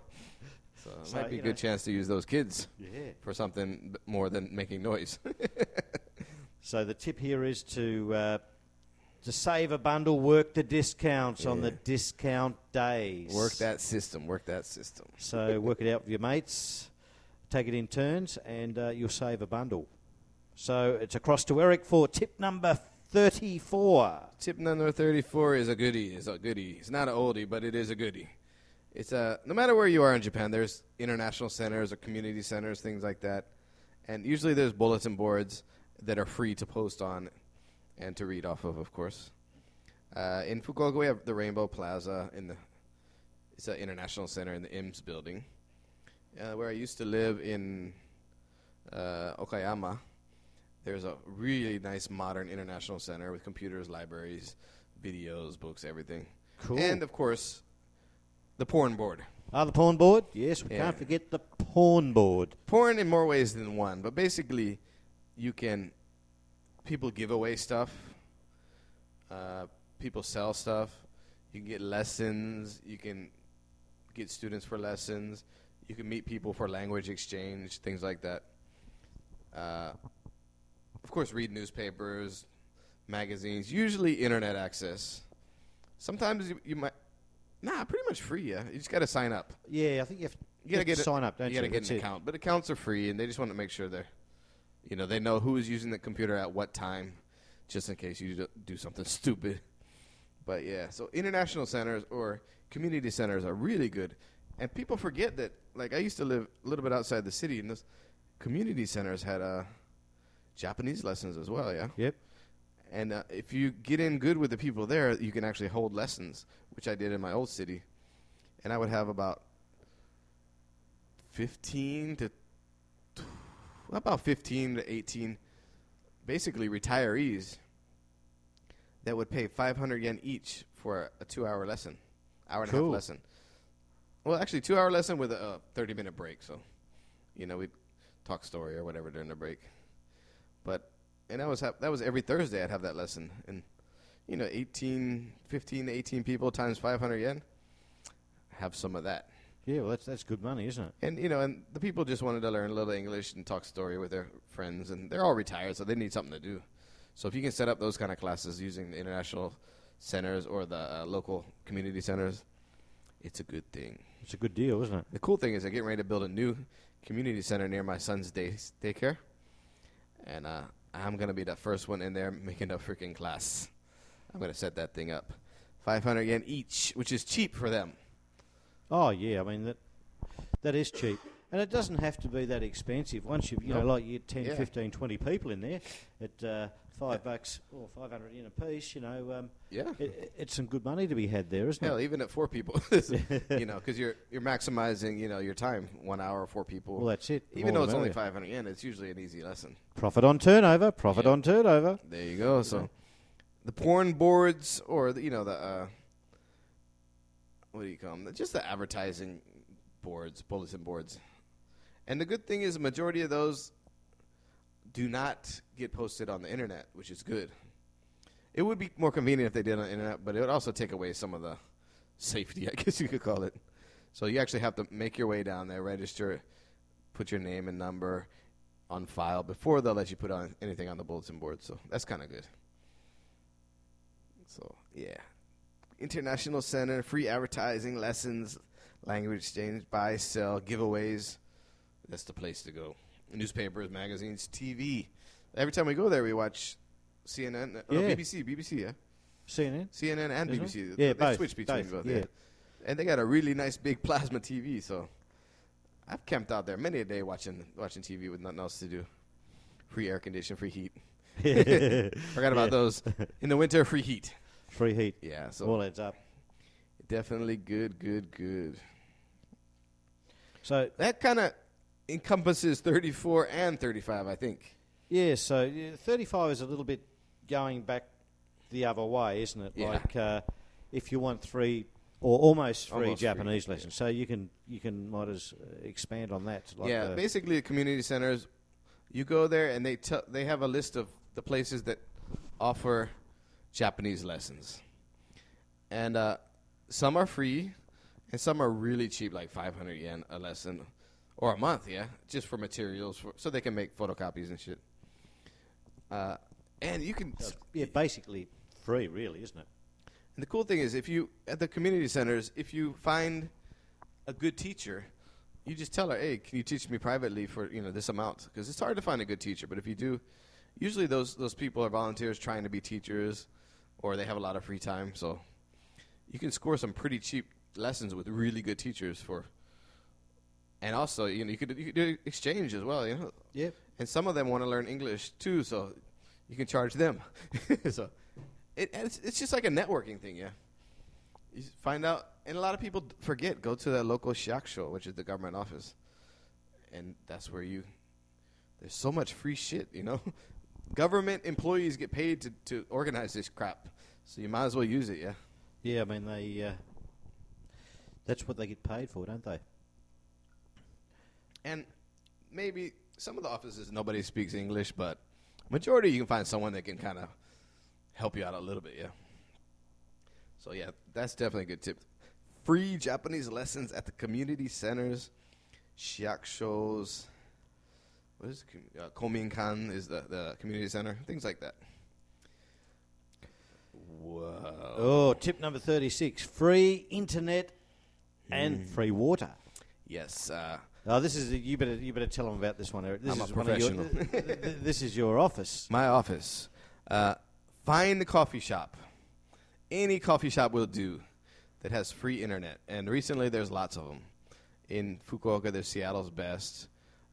So it So, might be a good know- chance to use those kids yeah. for something more than making noise. [LAUGHS] So the tip here is to uh, to save a bundle, work the discounts on the discount days. work that system. Work that system. So work it out with your mates, take it in turns, and uh, you'll save a bundle. So it's across to Eric for tip number thirty-four. Tip number 34 is a goodie. Is a goodie. It's not an oldie, but it is a goodie. It's a no matter where you are in Japan, there's international centers or community centers, things like that, and usually there's bulletin boards that are free to post on and to read off of, of course. Uh, in Fukuoka, we have the Rainbow Plaza in the it's an international center in the IMS building, uh, where I used to live in uh, Okayama. There's a really nice modern international center with computers, libraries, videos, books, everything. Cool. And of course, the porn board. Ah, the pawn board. Yes, we Yeah. can't forget the pawn board. Porn in more ways than one, but basically, you can people give away stuff. Uh, people sell stuff. You can get lessons. You can get students for lessons. You can meet people for language exchange, things like that. Uh, of course, read newspapers, magazines, usually internet access. Sometimes you, you might, nah, pretty much free. Yeah, you just got to sign up. Yeah, I think you have, You gotta get to a- sign up, don't you you? gotta get an account, but accounts are free, and they just want to make sure they're, you know, they know who is using the computer at what time, just in case you do- something [LAUGHS] stupid. But yeah, so international centers or community centers are really good, and people forget that. Like I used to live a little bit outside the city, and those community centers had uh, Japanese lessons as well. Yeah, Yep. And uh, if you get in good with the people there, you can actually hold lessons, which I did in my old city. And I would have about 15 to about 15 to 18 basically retirees that would pay 500 yen each for a 2-hour lesson. Hour and a half lesson. Well, actually 2-hour lesson with a 30-minute break, so you know, we'd talk story or whatever during the break. But and that was that was every Thursday I'd have that lesson and you know 18 15 to 18 people times 500 yen have some of that. Yeah, well, that's that's good money, isn't it? And you know, and the people just wanted to learn a little English and talk story with their friends, and they're all retired, so they need something to do. So if you can set up those kind of classes using the international centers or the uh, local community centers, it's a good thing. It's a good deal, isn't it? The cool thing is they're getting ready to build a new community center near my son's day daycare, and uh, I'm gonna be the first one in there making a freaking class. I'm gonna set that thing up, 500 yen each, which is cheap for them. Oh yeah, I mean that that is cheap. And it doesn't have to be that expensive. Once you you know, like you get 10, Yeah. 15, 20 people in there at uh, five bucks or five hundred yen a piece, you know, um, Yeah. it, it's some good money to be had there, isn't Hell, it? even at four people, [LAUGHS] you know, because you're you're maximizing, you know, your time. One hour, four people. Well, that's it. Even though it's only 500 yen, it's usually an easy lesson. profit on turnover, profit Yeah. on turnover. There you go. So, the porn boards, or the, you know the uh, what do you call them? Just the advertising boards, bulletin boards. And the good thing is, the majority of those do not get posted on the internet, which is good. It would be more convenient if they did on the internet, but it would also take away some of the safety, [LAUGHS] I guess you could call it. So you actually have to make your way down there, register, put your name and number on file before they'll let you put on anything on the bulletin board. So that's kind of good. So yeah, international center, free advertising, lessons, language exchange, buy, sell, giveaways. That's the place to go. Newspapers, magazines, TV. Every time we go there, we watch CNN, uh, no, Yeah. BBC, BBC, yeah, CNN. CNN and Isn't BBC. it? Yeah, they both, switch between both, both. yeah. Yeah. and they got a really nice big plasma TV. So I've camped out there many a day watching watching TV with nothing else to do. Free air condition, free heat. [LAUGHS] [LAUGHS] Forgot about Yeah. those. In the winter, free heat. Free heat. Yeah, so All adds up. definitely good, good, good. So That kind of encompasses 34 and 35, I think. yeah, so yeah, thirty-five is a little bit going back the other way, isn't it? Yeah. Like uh, if you want three or almost three Almost Japanese yeah. lessons, so you can you can might as uh, expand on that. Like yeah, the- basically, the community centers, you go there and they tell they have a list of the places that offer Japanese lessons, and uh, some are free, and some are really cheap, like 500 yen a lesson, or a month, yeah, just for materials, for, so they can make photocopies and shit. Uh, and you can yeah, basically free, really, isn't it? And the cool thing is, if you at the community centers, if you find a good teacher, you just tell her, "Hey, can you teach me privately for you know this amount?" Because it's hard to find a good teacher. But if you do, usually those those people are volunteers trying to be teachers, or they have a lot of free time. So you can score some pretty cheap lessons with really good teachers for. And also, you know, you could you could do exchange as well. You know, Yeah. and some of them want to learn English too, so you can charge them. [LAUGHS] so it, it's, it's just like a networking thing, yeah. You find out, and a lot of people forget. Go to the local shakusho, which is the government office, and that's where you. There's so much free shit, you know. [LAUGHS] government employees get paid to to organize this crap, so you might as well use it, yeah. Yeah, I mean they. Uh, that's what they get paid for, don't they? And maybe some of the offices nobody speaks English, but majority you can find someone that can kind of help you out a little bit, yeah. So yeah, that's definitely a good tip. Free Japanese lessons at the community centers, shiyakushos. What is uh, Kominkan is the the community center, things like that. Whoa. Oh, tip number thirty-six: free internet and free water. Yes. Uh, Oh, this is you better you better tell them about this one, Eric. This I'm a is one of your, professional. th- th- this is your office. My office. Uh, find a coffee shop. Any coffee shop will do that has free internet. And recently, there's lots of them. In Fukuoka, there's Seattle's best.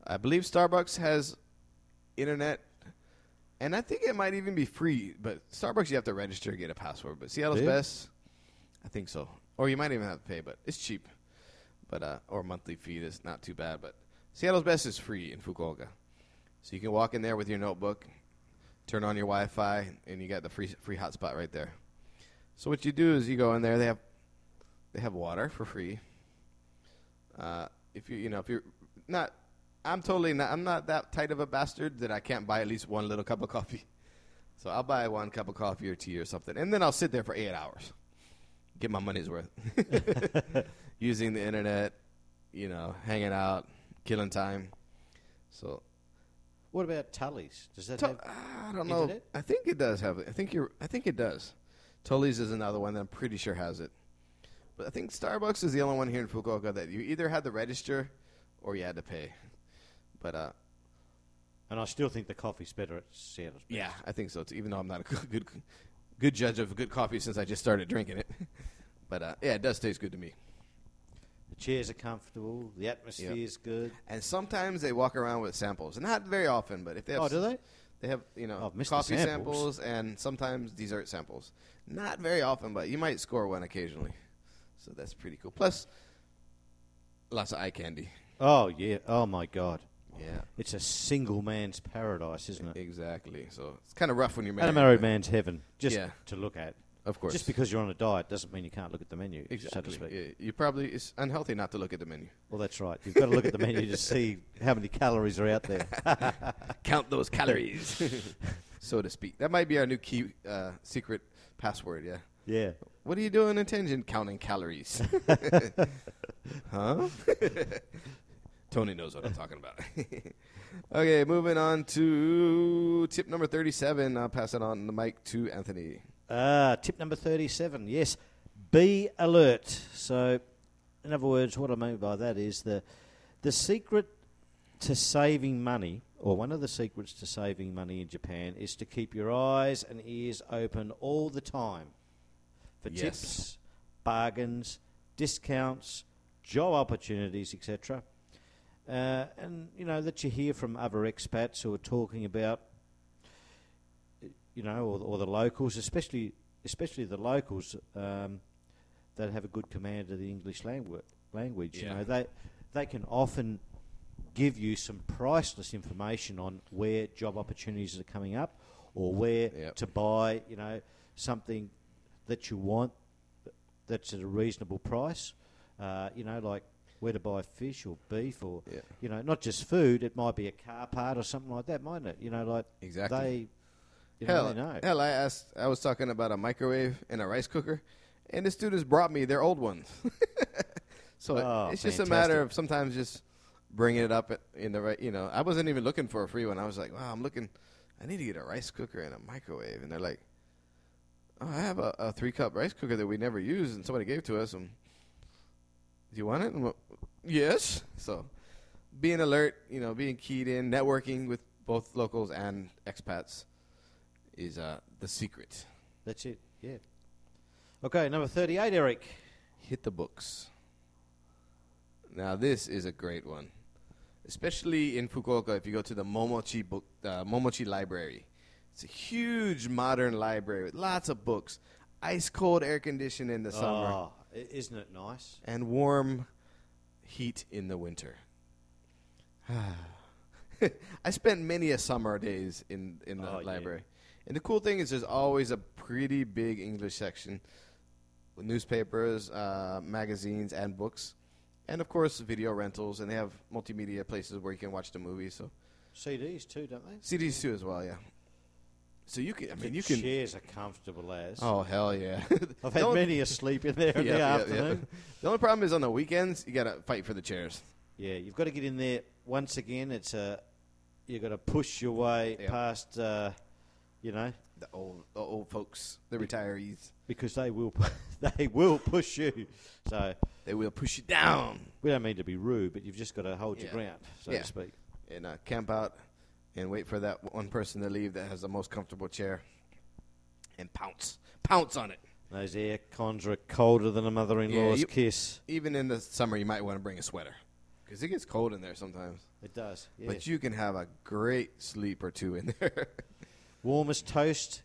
I believe Starbucks has internet, and I think it might even be free. But Starbucks, you have to register to get a password. But Seattle's? Best, I think so. Or you might even have to pay, but it's cheap. But uh, or monthly fee is not too bad. But Seattle's Best is free in Fukuoka, so you can walk in there with your notebook, turn on your Wi-Fi, and you got the free free hotspot right there. So what you do is you go in there. They have they have water for free. Uh, if you you know if you're not, I'm totally not. I'm not that tight of a bastard that I can't buy at least one little cup of coffee. So I'll buy one cup of coffee or tea or something, and then I'll sit there for eight hours, get my money's worth, [LAUGHS] [LAUGHS] using the internet, you know, hanging out, killing time. So What about Tully's? Does that have? I don't know. internet? I think it does have it. I think you're. I think it does. Tully's is another one that I'm pretty sure has it. But I think Starbucks is the only one here in Fukuoka that you either had to register or you had to pay. But uh, And I still think the coffee's better at Seattle's. Best. yeah, I think so too. Even though I'm not a good [LAUGHS] good, good judge of good coffee since I just started drinking it. [LAUGHS] but uh, yeah, it does taste good to me. The chairs are comfortable. The atmosphere is good. And sometimes they walk around with samples, not very often, but if they have Oh, do they? They have you know the coffee samples. samples and sometimes dessert samples. Not very often, but you might score one occasionally. So that's pretty cool. Plus, lots of eye candy. Oh yeah. Oh my God. Yeah, It's a single man's paradise, isn't it? exactly. So it's kind of rough when you're married. And a married man's heaven, just Yeah. to look at. of course. Just because you're on a diet doesn't mean you can't look at the menu, so to exactly. speak. Yeah, you probably it's unhealthy not to look at the menu. Well, that's right. You've got to look at the menu to [LAUGHS] see how many calories are out there. [LAUGHS] Count those calories, [LAUGHS] so to speak. That might be our new key uh, secret password. Yeah. yeah. What are you doing in Tenjin? Counting calories. huh? Tony knows what I'm talking about. [LAUGHS] okay, moving on to tip number 37. I'll pass it on the mic to Anthony. Ah, tip number 37. Yes, be alert. So, in other words, what I mean by that is the the secret to saving money, or one of the secrets to saving money in Japan, is to keep your eyes and ears open all the time for Yes. tips, bargains, discounts, job opportunities, etc. Uh, and you know that you hear from other expats who are talking about you know, or, or the locals, especially especially the locals um, that have a good command of the English language. Language, you know, they they can often give you some priceless information on where job opportunities are coming up, or where Yep. to buy, you know, something that you want that's at a reasonable price. Uh, you know, like where to buy fish or beef or Yeah. you know, not just food. It might be a car part or something like that, mightn't it? You know, like Exactly. they. You know, hell, they know. hell, I asked. I was talking about a microwave and a rice cooker, and the students brought me their old ones. [LAUGHS] so Oh, it's just a matter of sometimes just bringing it up in the right. You know, I wasn't even looking for a free one. I was like, wow, I'm looking. I need to get a rice cooker and a microwave, and they're like, oh, I have a, a three cup rice cooker that we never use, and somebody gave to us. And do you want it? Yes. So being alert, you know, being keyed in, networking with both locals and expats is uh, the secret. That's it. Yeah. Okay, number thirty-eight, Eric. Hit the books. Now this is a great one, especially in Fukuoka. If you go to the Momochi book, uh, Momochi Library, it's a huge modern library with lots of books, ice cold air conditioned in the summer, Oh, i- isn't it nice? and warm heat in the winter. [SIGHS] I spent many a summer days in in the Oh, yeah. library, and the cool thing is there's always a pretty big English section with newspapers, uh, magazines, and books, and of course video rentals. And they have multimedia places where you can watch the movies. So CDs too, don't they? CDs too as well, yeah. So you can, I mean, The you can. chairs are comfortable as. Oh hell yeah! [LAUGHS] I've had only- many a sleep in there in [LAUGHS] Yeah, the yeah, yeah. afternoon. The only problem is on the weekends you gotta fight for the chairs. Yeah. you've got to get in there once again. It's a you've got to push your way Yeah. past, uh, you know, The old, the old folks, the retirees, because they will [LAUGHS] they will push you. So they will push you down we don't mean to be rude, but you've just got to hold your ground, so Yeah. to speak. and uh, camp out and wait for that one person to leave that has the most comfortable chair and pounce, pounce on it. Those air cons are colder than a mother-in-law's you- kiss. Even in the summer, you might want to bring a sweater because it gets cold in there sometimes. It does. Yeah. But you can have a great sleep or two in [LAUGHS] there. Warmest toast,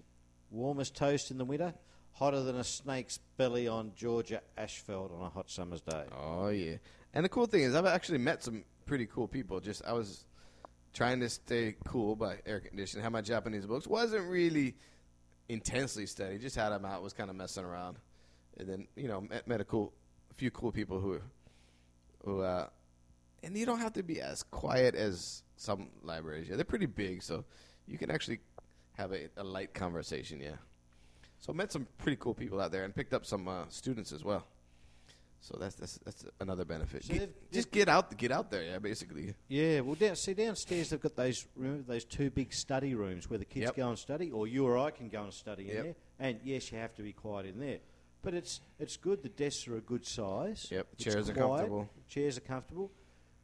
warmest toast in the winter, hotter than a snake's belly on Georgia asphalt on a hot summer's day. Oh yeah, and the cool thing is I've actually met some pretty cool people. Just I was trying to stay cool by air conditioning. Had my Japanese books. wasn't really intensely studied. Just had them out. Was kind of messing around, and then you know met, met a cool, a few cool people who, who, uh, and you don't have to be as quiet as some libraries. Yeah, they're pretty big, so you can actually have a, a light conversation. Yeah. So met some pretty cool people out there and picked up some uh, students as well. So that's that's that's another benefit. So Get- just get out, get out there. Yeah, basically. Yeah, well, down, see downstairs they've got those remember those two big study rooms where the kids Yep. go and study, or you or I can go and study in Yep. there. And yes, you have to be quiet in there, but it's it's good. The desks are a good size. Yep, It's chairs are quiet, comfortable. Chairs are comfortable.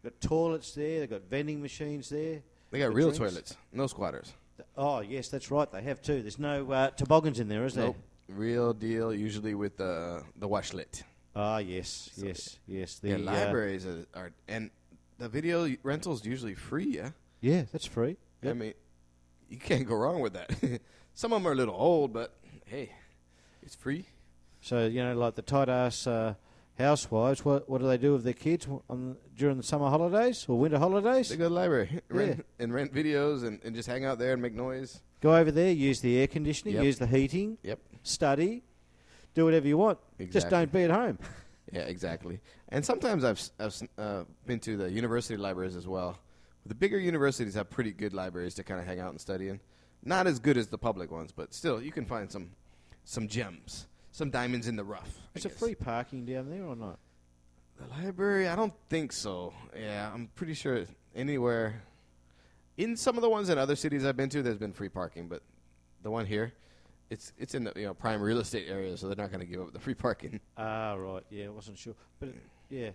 Got toilets there. They've got vending machines there. They got real drinks. toilets, no squatters. Th- Oh yes, that's right. They have too. There's no uh, toboggans in there, is there? Nope. Real deal. Usually with the the washlet. Ah yes, So- yes, yes. The yeah, uh, libraries are, are and the video rentals usually free. Yeah, yeah, that's free. I mean, you can't go wrong with that. [LAUGHS] Some of them are a little old, but hey, it's free. So you know, like the tight ass uh, housewives, what what do they do with their kids on, during the summer holidays or winter holidays? They go to the library [LAUGHS] rent, and rent videos and, and just hang out there and make noise. Go over there, use the air conditioning, Yep. use the heating, Yep. study, do whatever you want. Just don't be at home. [LAUGHS] Yeah, exactly. And sometimes I've I've uh, been to the university libraries as well. The bigger universities have pretty good libraries to kind of hang out and study in. Not as good as the public ones, but still, you can find some some gems, some diamonds in the rough. Is it free parking down there or not? The library? I don't think so. Yeah, I'm pretty sure anywhere. In some of the ones in other cities I've been to, there's been free parking, but the one here, it's it's in the you know prime real estate area, so they're not going to give up the free parking. [LAUGHS] Ah, right. Yeah, I wasn't sure, but it, yeah,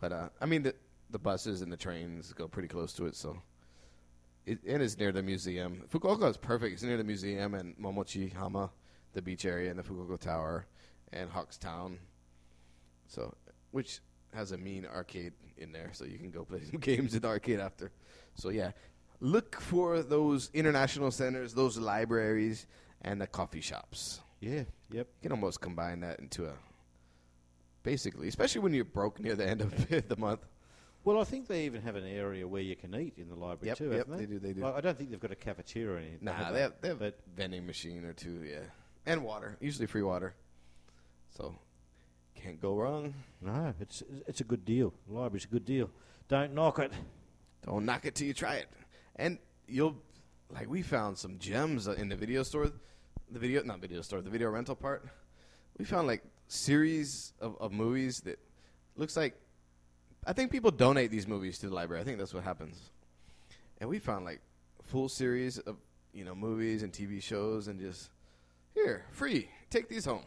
But uh, I mean, the the buses and the trains go pretty close to it, so it, and it's near the museum. Fukuoka is perfect. It's near the museum and Momochi Hama, the beach area, and the Fukuoka Tower, and Hawks Town. So, which has a mean arcade in there, so you can go play [LAUGHS] some games in the arcade after. So yeah, look for those international centers, those libraries, and the coffee shops. yeah, yep. You can almost combine that into a basically, especially when you're broke near the end of [LAUGHS] the month. Well, I think they even have an area where you can eat in the library Yep, too. yep, haven't they? they do, they do. Well, I don't think they've got a cafeteria or anything. Nah, they have, they have But vending machine or two, yeah, and water. Usually free water. So can't go wrong. no, it's it's a good deal. The library's a good deal. Don't knock it. Don't knock it till you try it, and you'll like we found some gems in the video store, the video not video store, the video rental part. We found like series of, of movies that looks like I think people donate these movies to the library. I think that's what happens. And we found like full series of you know movies and TV shows and just here free take these home.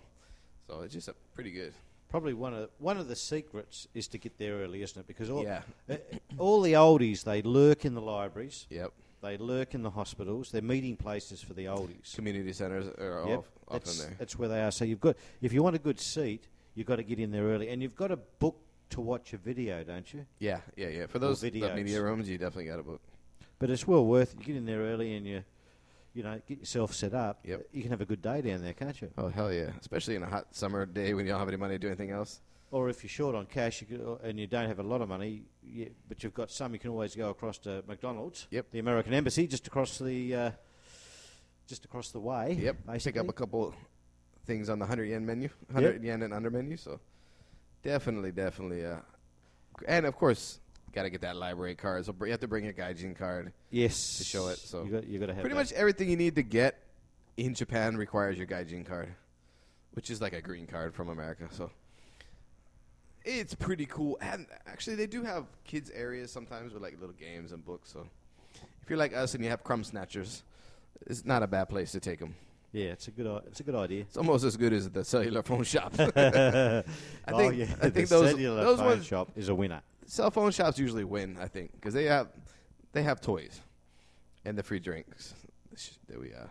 So it's just a pretty good. Probably one of one of the secrets is to get there early, isn't it? Because all Yeah. uh, [COUGHS] all the oldies they lurk in the libraries, Yep. They lurk in the hospitals. They're meeting places for the oldies. Community centers are Yep, all often that's, there. that's where they are. So you've got if you want a good seat, you've got to get in there early, and you've got to book to watch a video, don't you? Yeah, yeah, yeah. For those media rooms, you definitely got to book. But it's well worth. it. You get in there early, and you, you know, get yourself set up. Yep. You can have a good day down there, can't you? Oh hell yeah! Especially in a hot summer day when you don't have any money to do anything else. Or if you're short on cash you could, and you don't have a lot of money, you, but you've got some, you can always go across to McDonald's. Yep. The American Embassy, just across the, uh, just across the way. Yep. Pick up a couple things on the hundred yen menu, hundred yen and under menu. So definitely, definitely. Uh, and of course, got to get that library card. So you have to bring your gaijin card. yes. to show it, so you got you got to have Pretty that. much everything you need to get in Japan requires your gaijin card, which is like a green card from America. So it's pretty cool. And actually, they do have kids areas sometimes with like little games and books. So if you're like us and you have crumb snatchers, it's not a bad place to take them. Yeah, it's a good it's a good idea. It's almost as good as the cellular phone shop. [LAUGHS] I oh think yeah, I think the those cellular those phone ones shop is a winner. cell phone shops usually win. I think because they have they have toys and the free drinks that we uh,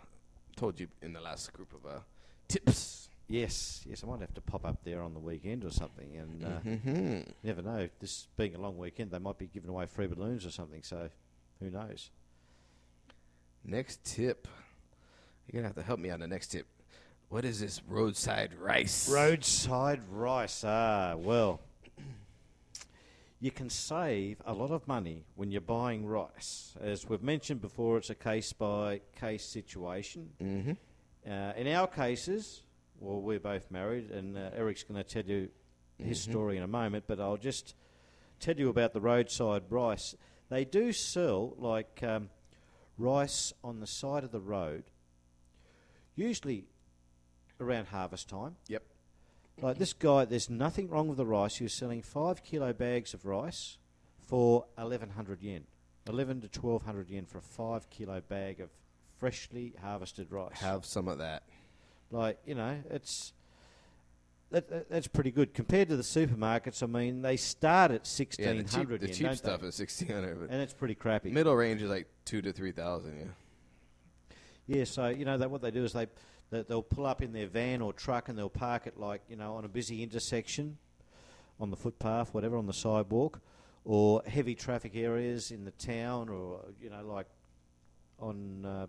told you in the last group of uh, tips. Yes, yes, I might have to pop up there on the weekend or something, and uh, hmm never know. This being a long weekend, they might be giving away free balloons or something. So, who knows? Next tip: You're gonna have to help me on the next tip. What is this roadside rice? Roadside rice. Ah, well, you can save a lot of money when you're buying rice. As we've mentioned before, it's a case by case situation. Mm-hmm. Uh, in our cases, well, we're both married, and uh, Eric's going to tell you his story in a moment, but I'll just tell you about the roadside rice. They do sell like um, rice on the side of the road, usually around harvest time. Yep. Like this guy, there's nothing wrong with the rice. He was selling five kilo bags of rice for 1100 yen. 11 to 1200 yen for a five kilo bag of freshly harvested rice. Have some of that. Like, you know, it's. That, that, that's pretty good compared to the supermarkets. I mean, they start at sixteen hundred. Yeah, the cheap, the cheap stuff is sixteen hundred, and it's pretty crappy. middle range is like two to three thousand. Yeah. Yeah, so you know that what they do is they they- they'll pull up in their van or truck and they'll park it like you know on a busy intersection, on the footpath, whatever, on the sidewalk, or heavy traffic areas in the town, or you know like on uh,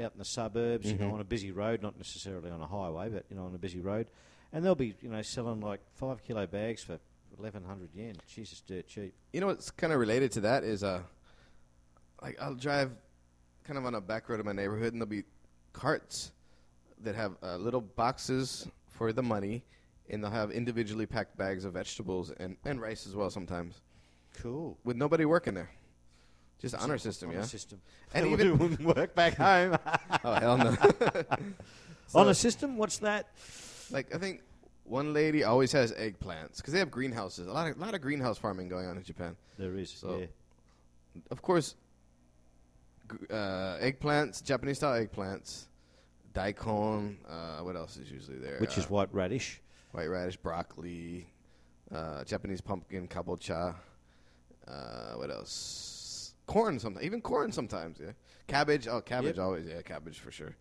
out in the suburbs, you know, Mhm. on a busy road, not necessarily on a highway, but you know on a busy road, and they'll be you know selling like five kilo bags for eleven hundred yen. Jesus, dirt cheap. You know what's kind of related to that is uh, like I'll drive kind of on a back road in my neighborhood, and there'll be carts that have uh, little boxes for the money, and they'll have individually packed bags of vegetables and, and rice as well sometimes, Cool. with nobody working there. Just honor system, Honor yeah. system. [LAUGHS] And And even- wouldn't work back [LAUGHS] home. oh hell no! [LAUGHS] Honor system. What's that? like I think one lady always has eggplants because they have greenhouses. A lot of lot of greenhouse farming going on in Japan. There is. So- yeah. of course, uh, eggplants, Japanese style eggplants, daikon. Uh, what else is usually there? Which Uh, is white radish. white radish, broccoli, uh, Japanese pumpkin, kabocha. Uh, what else? Corn sometimes, even corn sometimes. Yeah, cabbage. Oh, cabbage Yep. always. Yeah, cabbage for sure.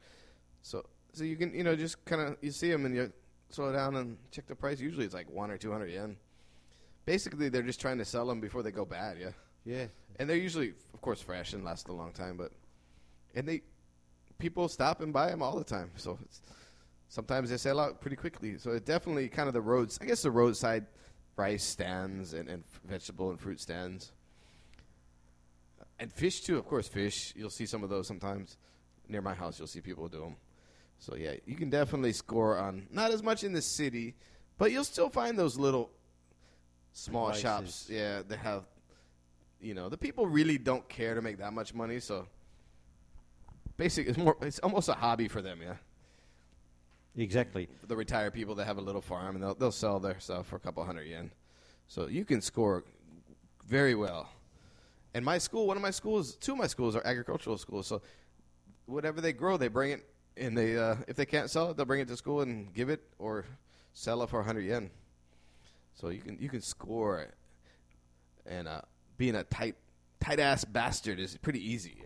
So, so you can you know just kind of you see them and you slow down and check the price. Usually it's like one or two hundred yen. Basically, they're just trying to sell them before they go bad. Yeah. Yeah. And they're usually, of course, fresh and last a long time. But and they people stop and buy them all the time. So it's, sometimes they sell out pretty quickly. So it definitely kind of the roads. I guess the roadside rice stands and, and vegetable and fruit stands. And fish too, of course. Fish you'll see some of those sometimes near my house. You'll see people do them. So yeah, you can definitely score on not as much in the city, but you'll still find those little small shops. Yeah, that have you know the people really don't care to make that much money. So basically, it's more it's almost a hobby for them. Yeah, Exactly. the retired people that have a little farm and they'll they'll sell their stuff for a couple hundred yen. So you can score very well. And my school, one of my schools, two of my schools are agricultural schools. So whatever they grow, they bring it, and they uh, if they can't sell it, they'll bring it to school and give it or sell it for 100 yen. So you can you can score, and uh, being a tight tight ass bastard is pretty easy.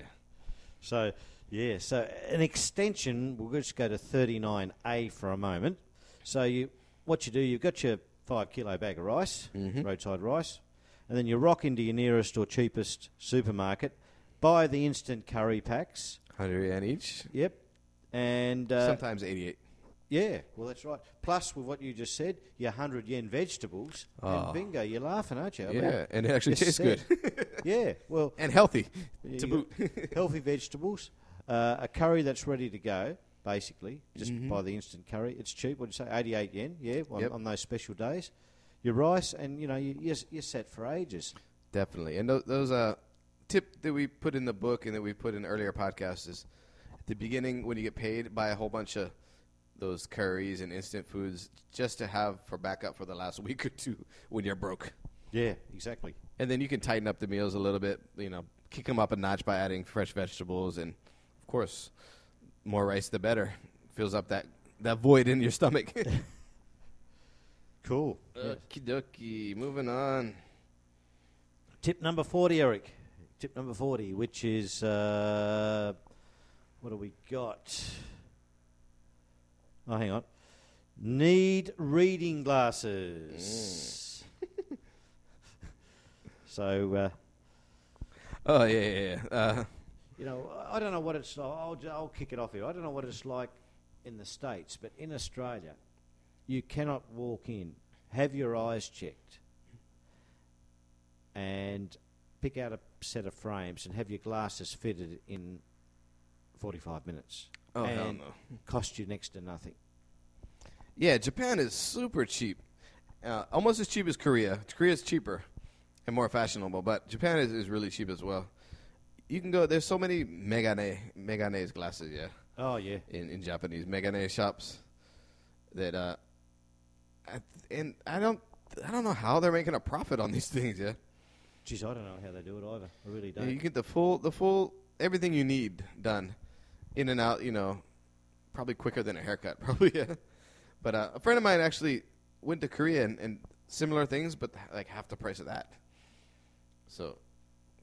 So, yeah. So an extension. We'll just go to thirty nine A for a moment. So you, what you do, you've got your five kilo bag of rice, Mhm. roadside rice, and then you rock into your nearest or cheapest supermarket, buy the instant curry packs. 100 yen each. Yep. And uh, Sometimes 88. Yeah, well, that's right. Plus, with what you just said, your 100 yen vegetables, Oh. and bingo, you're laughing, aren't you? I mean, Yeah, and it actually tastes good [LAUGHS] [LAUGHS] yeah, well, and healthy to boot. [LAUGHS] healthy vegetables, uh, a curry that's ready to go, basically, just Mhm. buy the instant curry. It's cheap, what do you say, 88 yen, yeah, on, Yep. on those special days. Your rice, and, you know, you, you're, you're set for ages. Definitely. And those, those uh, tip that we put in the book and that we put in earlier podcasts is at the beginning when you get paid, buy a whole bunch of those curries and instant foods just to have for backup for the last [LAUGHS] week or two when you're broke. Yeah, exactly. And then you can tighten up the meals a little bit, you know, kick them up a notch by adding fresh vegetables and, of course, more rice the better. Fills up that, that void in your stomach. [LAUGHS] Cool. Okie dokie. Moving on. Tip number 40, Eric. Tip number 40, which is, uh, what do we got? Oh, hang on. Need reading glasses. [LAUGHS] so, uh, Oh, yeah, yeah, yeah. Uh, You know, I don't know what it's like. I'll, I'll kick it off here. I don't know what it's like in the States, but in Australia, you cannot walk in, have your eyes checked, and pick out a set of frames and have your glasses fitted in 45 minutes. Oh, hell and no. Cost you next to nothing. Yeah, Japan is super cheap. Uh, almost as cheap as Korea. Korea's cheaper and more fashionable, but Japan is, is really cheap as well. You can go. There's so many megane megane's glasses, yeah, Oh, yeah. in, in Japanese megane shops that uh, and I don't I don't know how they're making a profit on these [LAUGHS] things, yeah. Geez, I don't know how they do it either. I really don't. you get the full the full everything you need done, in and out. You know, probably quicker than a haircut, [LAUGHS] probably. Yeah. But uh, a friend of mine actually went to Korea and, and similar things, but like half the price of that. So,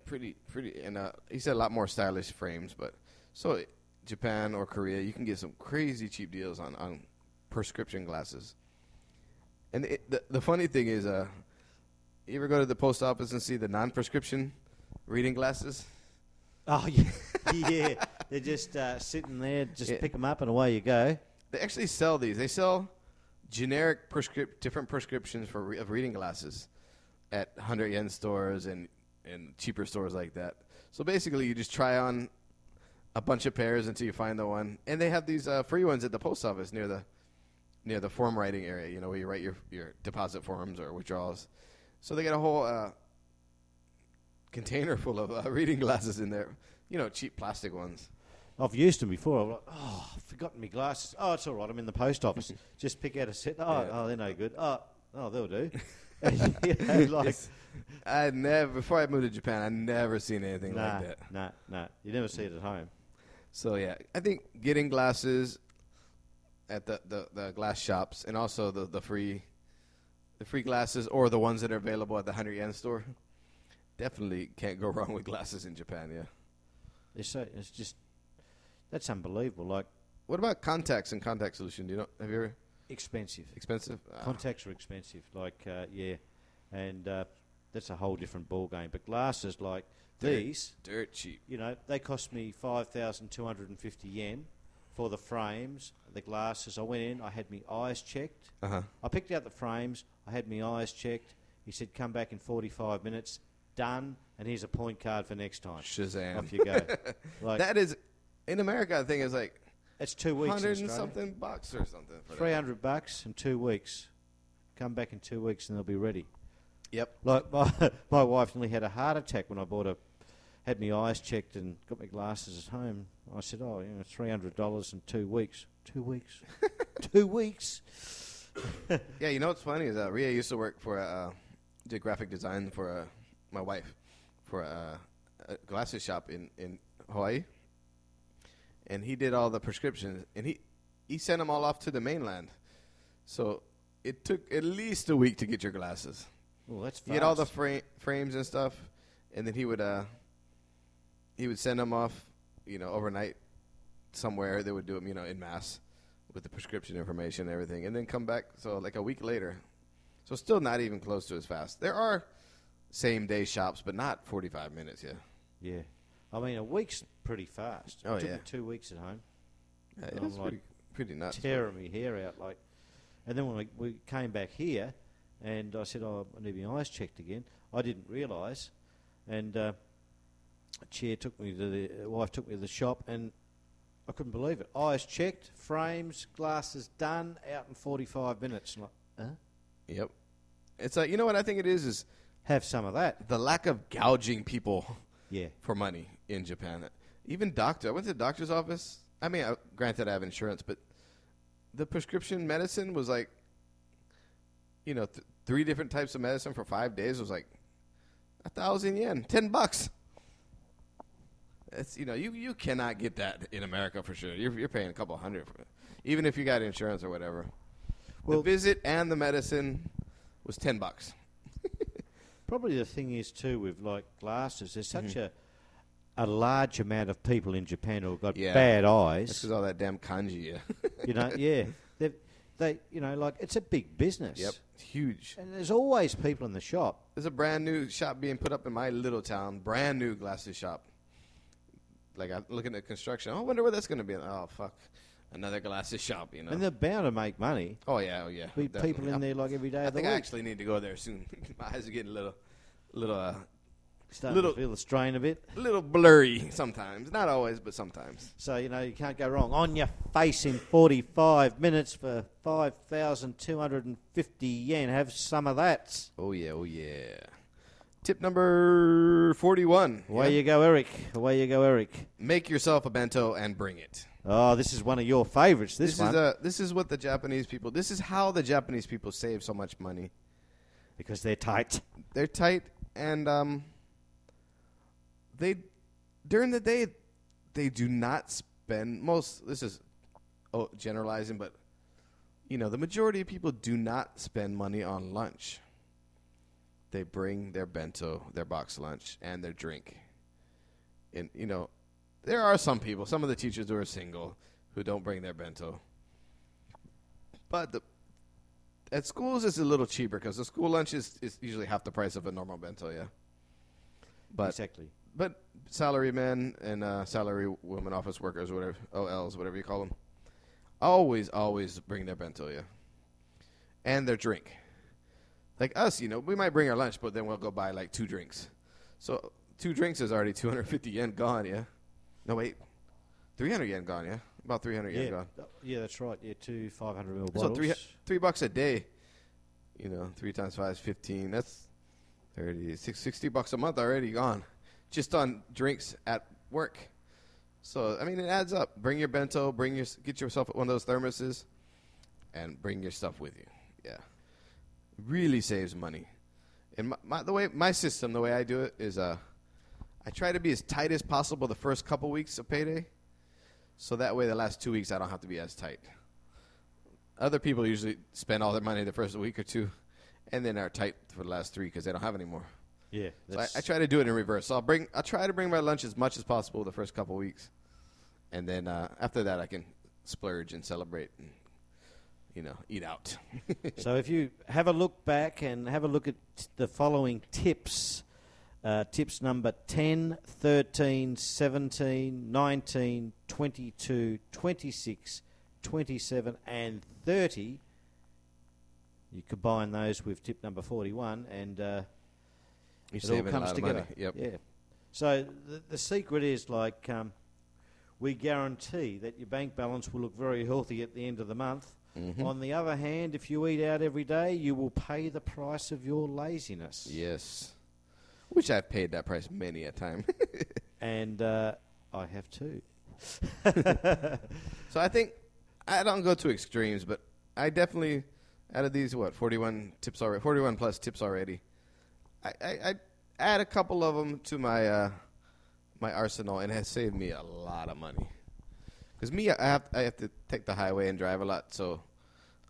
pretty pretty, and uh, he said a lot more stylish frames. But so Japan or Korea, you can get some crazy cheap deals on on prescription glasses. And it, the the funny thing is, uh, you ever go to the post office and see the non-prescription reading glasses? Oh, [LAUGHS] yeah. yeah. They're just uh, sitting there, just Yeah. pick them up and away you go. They actually sell these. They sell generic prescrip- different prescriptions for re- of reading glasses at 100 yen stores and and cheaper stores like that. So basically, you just try on a bunch of pairs until you find the one. And they have these uh, free ones at the post office near the near the form writing area. You know where you write your your deposit forms or withdrawals. So they got a whole uh, container full of uh, [LAUGHS] reading glasses in there. You know, cheap plastic ones. I've used them before. I'm like, oh, I've forgotten my glasses. Oh, it's all right. I'm in the post office. [LAUGHS] just pick out a set. Oh, Yeah. oh, they're no good. Oh, oh, they'll do. [LAUGHS] Know, like, Yes. I never before I moved to Japan, I never seen anything nah, like that. nah, nah. You never see it at home. So yeah, I think getting glasses at the, the, the glass shops and also the, the free the free glasses or the ones that are available at the hundred yen store definitely can't go [LAUGHS] wrong with glasses in Japan. Yeah. It's so. It's just. That's unbelievable. Like What about contacts and contact solution? Do you know? Have you ever expensive. expensive? Ah, Contacts are expensive. Like uh, yeah, and uh, that's a whole different ball game. But glasses like Dirt. these, dirt cheap. you know, they cost me five thousand two hundred and fifty yen for the frames, the glasses. I went in, I had my eyes checked. Uh huh. I picked out the frames, I had my eyes checked. He said, "Come back in forty-five minutes." Done, and here's a point card for next time. Shazam. Off you go. [LAUGHS] like that is in America. I think it's like it's two weeks. hundred and something bucks or something. Three hundred bucks in two weeks. Come back in two weeks and they'll be ready. Yep. Like [LAUGHS] my my wife nearly had a heart attack when I bought a had my eyes checked and got my glasses at home. I said, "Oh, you know, three hundred dollars in two weeks. Two weeks. [LAUGHS] two weeks." [LAUGHS] Yeah, you know what's funny is uh, Ria used to work for uh, did graphic design for uh, my wife for uh, a glasses shop in in Hawaii, and he did all the prescriptions, and he he sent them all off to the mainland. So it took at least a week to get your glasses. Well, that's fast. He had all the fra- frames and stuff, and then he would uh he would send them off, you know, overnight somewhere. They would do them, you know, in mass with the prescription information and everything, and then come back. So like a week later, so still not even close to as fast. There are same day shops, but not forty five minutes. Yeah, yeah. I mean, a week's pretty fast. Oh, it took yeah. me two weeks at home. yeah I'm that's like pretty pretty nuts. tearing my hair out. Like, and then when we, we came back here, and I said, "Oh, I need my eyes checked again." I didn't realise, and uh, chair took me to the wife took me to the shop, and I couldn't believe it. Eyes checked, frames, glasses done, out in forty five minutes. I'm like, huh? Yep, it's like you know what I think it is is Have some of that. the lack of gouging people [LAUGHS] Yeah, for money in Japan. Even doctor, I went to the doctor's office. I mean, I, granted, I have insurance, but the prescription medicine was like, you know, th- three different types of medicine for five days was like a thousand yen, ten bucks. It's you know you you cannot get that in America for sure. You're you're paying a couple hundred for it, even if you got insurance or whatever. Well- the visit and the medicine was ten bucks. [LAUGHS] probably the thing is too with like glasses. There's such Mm-hmm. a a large amount of people in Japan who have got Yeah. bad eyes. because all that damn kanji. Yeah. [LAUGHS] you know, yeah. They, they, you know, like it's a big business. yep. It's huge. And there's always people in the shop. There's a brand new shop being put up in my little town. Brand new glasses shop. Like I'm looking at construction. Oh, I wonder where that's going to be. Oh fuck, another glasses shop. You know. And they're bound to make money. oh yeah, oh yeah. Be people in I'm- there like every day I of the think week. I actually need to go there soon. [LAUGHS] My eyes are getting a little, little, uh, Starting little- to feel the strain a bit. little blurry sometimes. Not always, but sometimes. So, you know, you can't go wrong. On your face in 45 minutes for 5,250 yen. Have some of that. Oh yeah, oh yeah. Tip number forty-one. Away Yeah. you go, Eric. Away you go, Eric. Make yourself a bento and bring it. Oh, this is one of your favourites, this, This, is uh this is what the Japanese people. This is how the Japanese people save so much money. because they're tight. They're tight and um. They during the day, they do not spend most. This is oh, generalizing, but you know the majority of people do not spend money on lunch. They bring their bento, their box lunch, and their drink. And you know, there are some people, some of the teachers who are single, who don't bring their bento. But the, at schools, it's a little cheaper because the school lunch is, is usually half the price of a normal bento. Yeah. But exactly. but salary men and uh, salary women, office workers, whatever OLs, whatever you call them, always always bring their bento, yeah, and their drink. Like us, you know, we might bring our lunch, but then we'll go buy like two drinks. So two drinks is already 250 yen gone, yeah. No wait, 300 yen gone, yeah. About 300 yen Yeah, gone. Uh, yeah, that's right. Yeah, two 500 ml So three three bucks a day. You know, three times five is 15. That's 30, six- 60 bucks a month already gone, just on drinks at work. So I mean, it adds up. Bring your bento. Bring your get yourself one of those thermoses, and bring your stuff with you. Yeah, really saves money. And my, my, the way my system, the way I do it is, uh, I try to be as tight as possible the first couple weeks of payday, so that way the last two weeks I don't have to be as tight. Other people usually spend all their money the first week or two, and then are tight for the last three because they don't have any more. Yeah, So I, I try to do it in reverse. So I'll bring, I try to bring my lunch as much as possible the first couple weeks, and then uh, after that I can splurge and celebrate, and you know, eat out. [LAUGHS] so if you have a look back and have a look at the following tips uh, tips number 10, 13, 17, 19, 22, 26, 27, and 30. You combine those with tip number 41, and uh, it all comes together. Yep. Yeah. So the, the secret is like um, we guarantee that your bank balance will look very healthy at the end of the month. Mhm. On the other hand, if you eat out every day, you will pay the price of your laziness. Yes. Which I've paid that price many a time. [LAUGHS] And uh, I have too. [LAUGHS] so I think I don't go to extremes, but I definitely out of these what 41 tips already, 41 plus tips already. I, I, I add a couple of them to my uh, my arsenal, and it has saved me a lot of money. Because me, I have I have to take the highway and drive a lot, so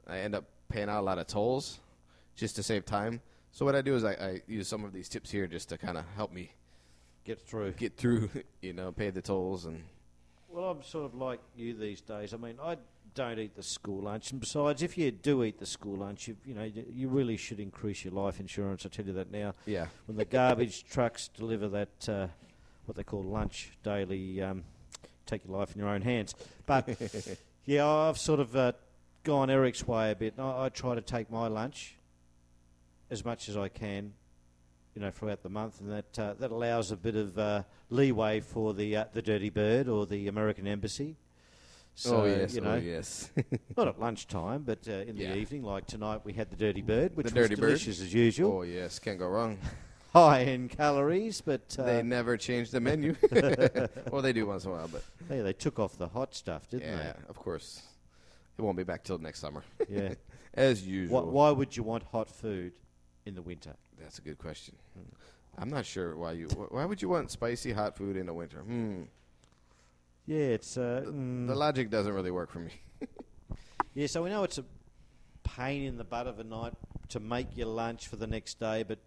I end up paying out a lot of tolls just to save time. So what I do is I, I use some of these tips here just to kind of help me Get through. get through, [LAUGHS] you know, pay the tolls and Well, I'm sort of like you these days. I mean, I don't eat the school lunch, and besides, if you do eat the school lunch, you, you know, you- you really should increase your life insurance. I tell you that now. yeah. When the garbage [LAUGHS] trucks deliver that, uh, what they call lunch daily, um, take your life in your own hands. But [LAUGHS] yeah, I've sort of uh, gone Eric's way a bit. I, I try to take my lunch as much as I can, you know, throughout the month, and that uh, that allows a bit of uh, leeway for the uh, the Dirty Bird or the American Embassy. So oh yes, you know, oh yes. [LAUGHS] not at lunchtime, but uh, in Yeah. the evening, like tonight, we had the Dirty Bird, which The Dirty was Bird? delicious as usual. oh yes, can't go wrong. [LAUGHS] High in calories, but uh, they never change the menu. [LAUGHS] [LAUGHS] well, they do once in a while, but Hey, they took off the hot stuff, didn't they? yeah, of course, it won't be back till next summer. Yeah. [LAUGHS] as why, usual. why would you want hot food in the winter? That's a good question. I'm not sure why you. Why would you want spicy hot food in the winter? Hmm. Yeah, it's uh, The, mm, the logic doesn't really work for me. yeah. So we know it's a pain in the butt of a night to make your lunch for the next day, but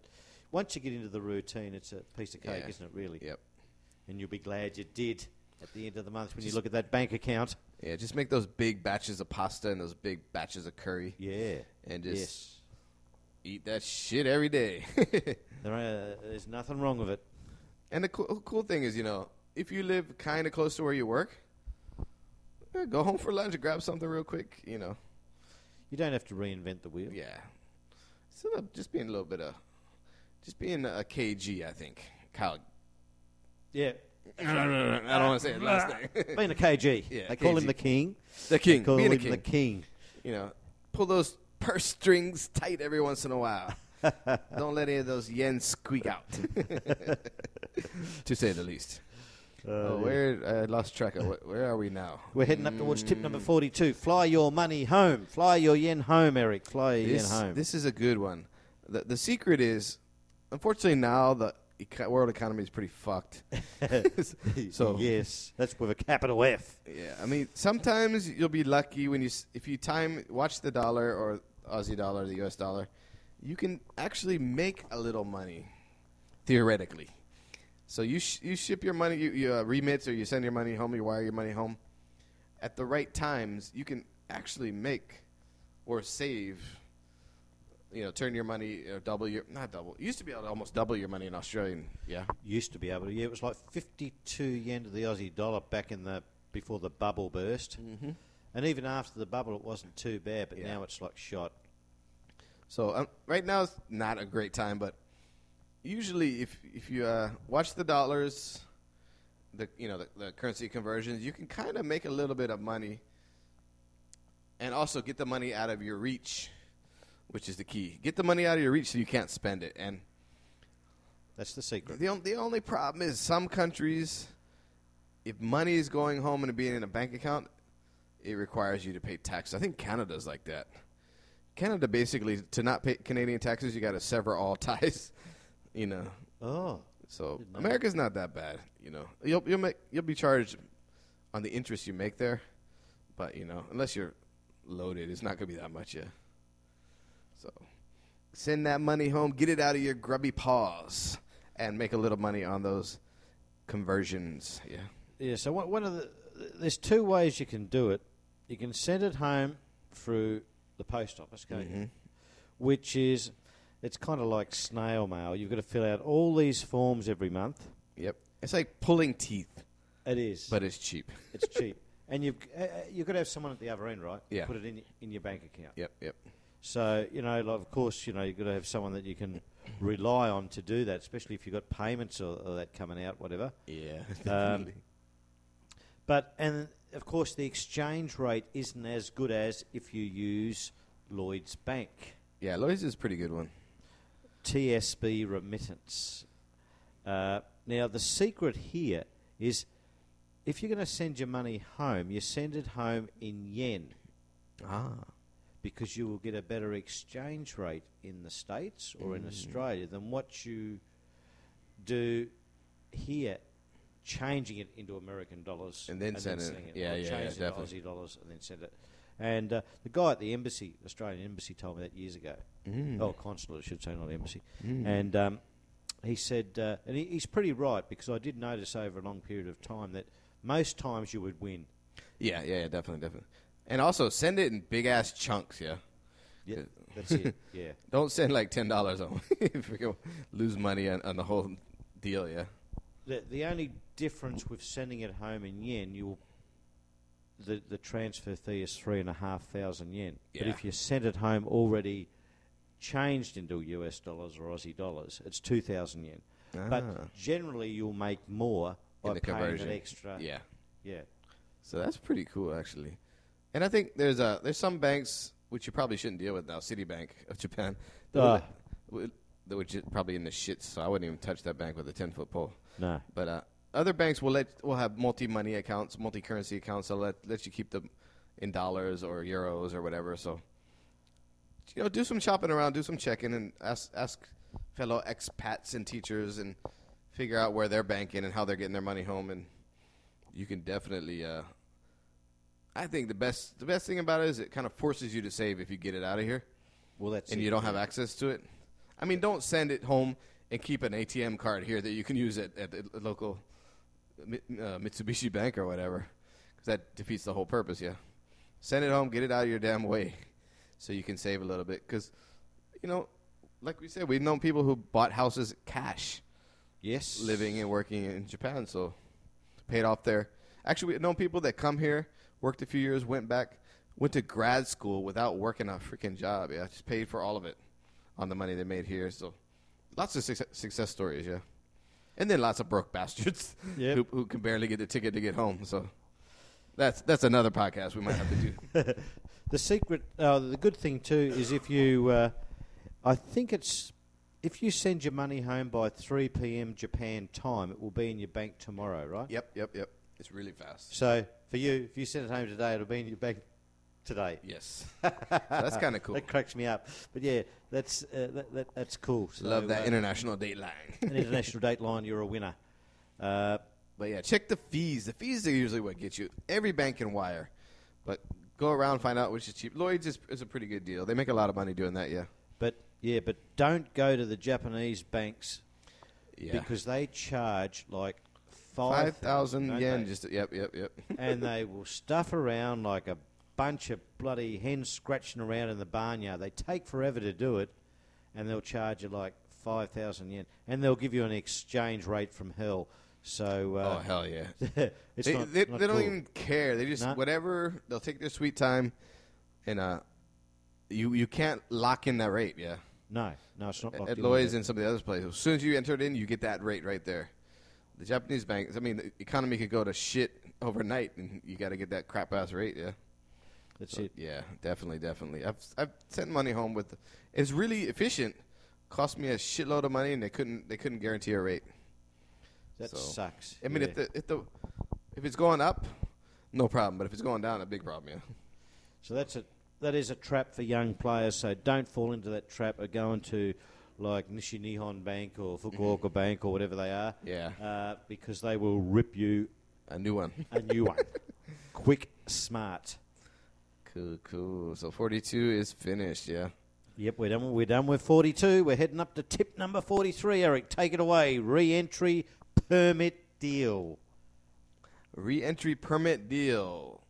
once you get into the routine, it's a piece of cake, Yeah. isn't it? Really? Yep. And you'll be glad you did at the end of the month when you look at that bank account. Yeah, just make those big batches of pasta and those big batches of curry, Yeah. and just yes. eat that shit every day. [LAUGHS] There are, there's nothing wrong with it. And the cool, cool thing is, you know, if you live kind of close to where you work, eh, go home for lunch, and grab something real quick. You know, You don't have to reinvent the wheel. yeah. So uh, just being a little bit of, just being a KG. I think Kyle. Yeah. [LAUGHS] I don't want to say his last name. [LAUGHS] Being a KG. Yeah, they call KG. him the king. the king. Call being him king. the king. you know, pull those purse strings tight every once in a while. [LAUGHS] Don't let any of those yen squeak out, to say the least. oh, oh where I lost track of wh- where are we now? We're heading up towards tip number hmm. 42. Fly your money home. Fly your yen home, Eric. Fly your This, yen home. this is a good one. The the secret is, unfortunately, now the eco- world economy is pretty fucked. [LAUGHS] so yes, that's with a capital F. yeah, I mean, sometimes you'll be lucky when you s- if you time watch the dollar or Aussie dollar, the U.S. dollar, you can actually make a little money, theoretically. So you sh- you ship your money, you, you uh, remit or you send your money home, you wire your money home. At the right times, you can actually make or save. You know, turn your money, uh, double your not double. You used to be able to almost double your money in Australian. Yeah, Used to be able to. Yeah, it was like 52 yen to the Aussie dollar back in the before the bubble burst. Mm-hmm. And even after the bubble, it wasn't too bad, but Yeah. now it's like shot. So um, right now is not a great time, but usually if if you uh, watch the dollars, the you know the, the currency conversions, you can kind of make a little bit of money, and also get the money out of your reach, which is the key. Get the money out of your reach so you can't spend it. And That's the secret. the on- the only problem is some countries, if money is going home and being in a bank account, it requires you to pay tax. I think Canada's like that. Canada basically to not pay Canadian taxes, you got to sever all [LAUGHS] ties. You know, Oh, so America's not that bad. You know, you'll you'll make you'll be charged on the interest you make there, but you know, unless you're loaded, it's not gonna be that much. Yeah. Send that money home, get it out of your grubby paws, and make a little money on those conversions. Yeah. yeah. So one, one of the there's two ways you can do it. You can send it home through the post office, can't you? Mhm. which is it's kind of like snail mail. You've got to fill out all these forms every month. Yep. It's like pulling teeth, It is, but it's cheap. it's cheap, and you've uh, uh, you've got to have someone at the other end, right? Yeah. Put it in in your bank account. Yep. Yep. So you know, like, of course, you know, you've got to have someone that you can rely on to do that, especially if you've got payments or, or that coming out, whatever. Yeah. Um, But and of course, the exchange rate isn't as good as if you use Lloyd's Bank. yeah. Lloyd's is a pretty good one. TSB remittance. Uh, now, the secret here is if you're going to send your money home, you send it home in yen Ah. Because you will get a better exchange rate in the States or Mm. in Australia than what you do here, changing it into American dollars And then send it- sending yeah, or yeah, yeah, it to definitely. Aussie dollars and then send it. And uh, the guy at the embassy, Australian embassy, told me that years ago. Mm. Oh, consulate, I should say, not embassy. Mm. And um, he said, uh, and he, he's pretty right because I did notice over a long period of time that most times you would win. Yeah, yeah, yeah, definitely, definitely. And also send it in big ass chunks, yeah. Yeah, that's it. [LAUGHS] Yeah. Don't send like ten dollars on [LAUGHS] if you're gonna lose money on, on the whole deal, yeah. The the only difference with sending it home in yen, you will the the transfer fee is three and a half thousand yen. Yeah. But if you send it home already changed into US dollars or Aussie dollars, it's two thousand yen. Ah. But generally, you'll make more In by the paying conversion. that extra. Yeah. yeah. So that's pretty cool actually. And I think there's a there's some banks which you probably shouldn't deal with now, Citibank of Japan. that that which is probably in the shits, so I wouldn't even touch that bank with a ten foot pole. No. But uh, other banks will let will have multi money accounts, multi currency accounts. They'll let let you keep them in dollars or euros or whatever. So you know, do some shopping around, do some checking, and ask ask fellow expats and teachers and figure out where they're banking and how they're getting their money home. And you can definitely. Uh, I think the best the best thing about it is it kind of forces you to save if you get it out of here Well, that's and you don't have access to it. I mean, don't send it home and keep an ATM card here that you can use at, at the local uh, Mitsubishi Bank or whatever, because that defeats the whole purpose. Yeah, send it home, get it out of your damn way, so you can save a little bit. Because, you know, like we said, we've known people who bought houses cash, Yes. living and working in Japan. So paid off their. Actually, we've known people that come here, worked a few years, went back, went to grad school without working a freaking job. Yeah, just paid for all of it on the money they made here. So lots of success, success stories. Yeah, and then lots of broke [LAUGHS] bastards Yep. who, who can barely get the ticket to get home. So that's that's another podcast we might have to do. [LAUGHS] The secret, uh, the good thing too, is if you, uh, I think it's, if you send your money home by 3 p.m. Japan time, it will be in your bank tomorrow, right? yep, yep, yep. It's really fast. So for you, if you send it home today, it'll be in your bank today. Yes, [LAUGHS] that's kind of cool. That cracks me up. But yeah, that's uh, that, that, that's cool. So, Love that uh, international date line. [LAUGHS] an international date line, you're a winner. Uh, But yeah, check the fees. The fees are usually what gets you. Every bank can wire, but go around find out which is cheap. Lloyd's is, is a pretty good deal. They make a lot of money doing that. Yeah, but yeah, but don't go to the Japanese banks yeah. because they charge like Five thousand yen. they? Just yep, yep, yep. [LAUGHS] and they will stuff around like a bunch of bloody hens scratching around in the barnyard. They take forever to do it, and they'll charge you like five thousand yen, and they'll give you an exchange rate from hell. So oh uh, hell yeah. [LAUGHS] it's they not, they, not they don't even care. They just whatever. They'll take their sweet time, and uh, you you can't lock in that rate. Yeah, No, no, it's not. locked at in Lloyd's and some of the other places. As soon as you enter it in, you get that rate right there. The Japanese banks. I mean, the economy could go to shit overnight, and you got to get that crap ass rate. Yeah. That's So, it. Yeah, definitely, definitely. I've I've sent money home with. It's really efficient. Cost me a shitload of money, and they couldn't they couldn't guarantee a rate. That So, sucks. I mean, yeah. if the if the if it's going up, no problem. But if it's going down, a big problem. Yeah. So that's a that is a trap for young players. So don't fall into that trap of going to like Nishi Nihon Bank or Fukuoka Bank or whatever they are, Yeah. uh, because they will rip you A new one. a new one, [LAUGHS] quick, smart. cool, cool. So forty two is finished. Yeah. Yep, we're done. We're done with forty-two. We're heading up to tip number forty-three. Eric, take it away. Re-entry permit deal. Re-entry permit deal.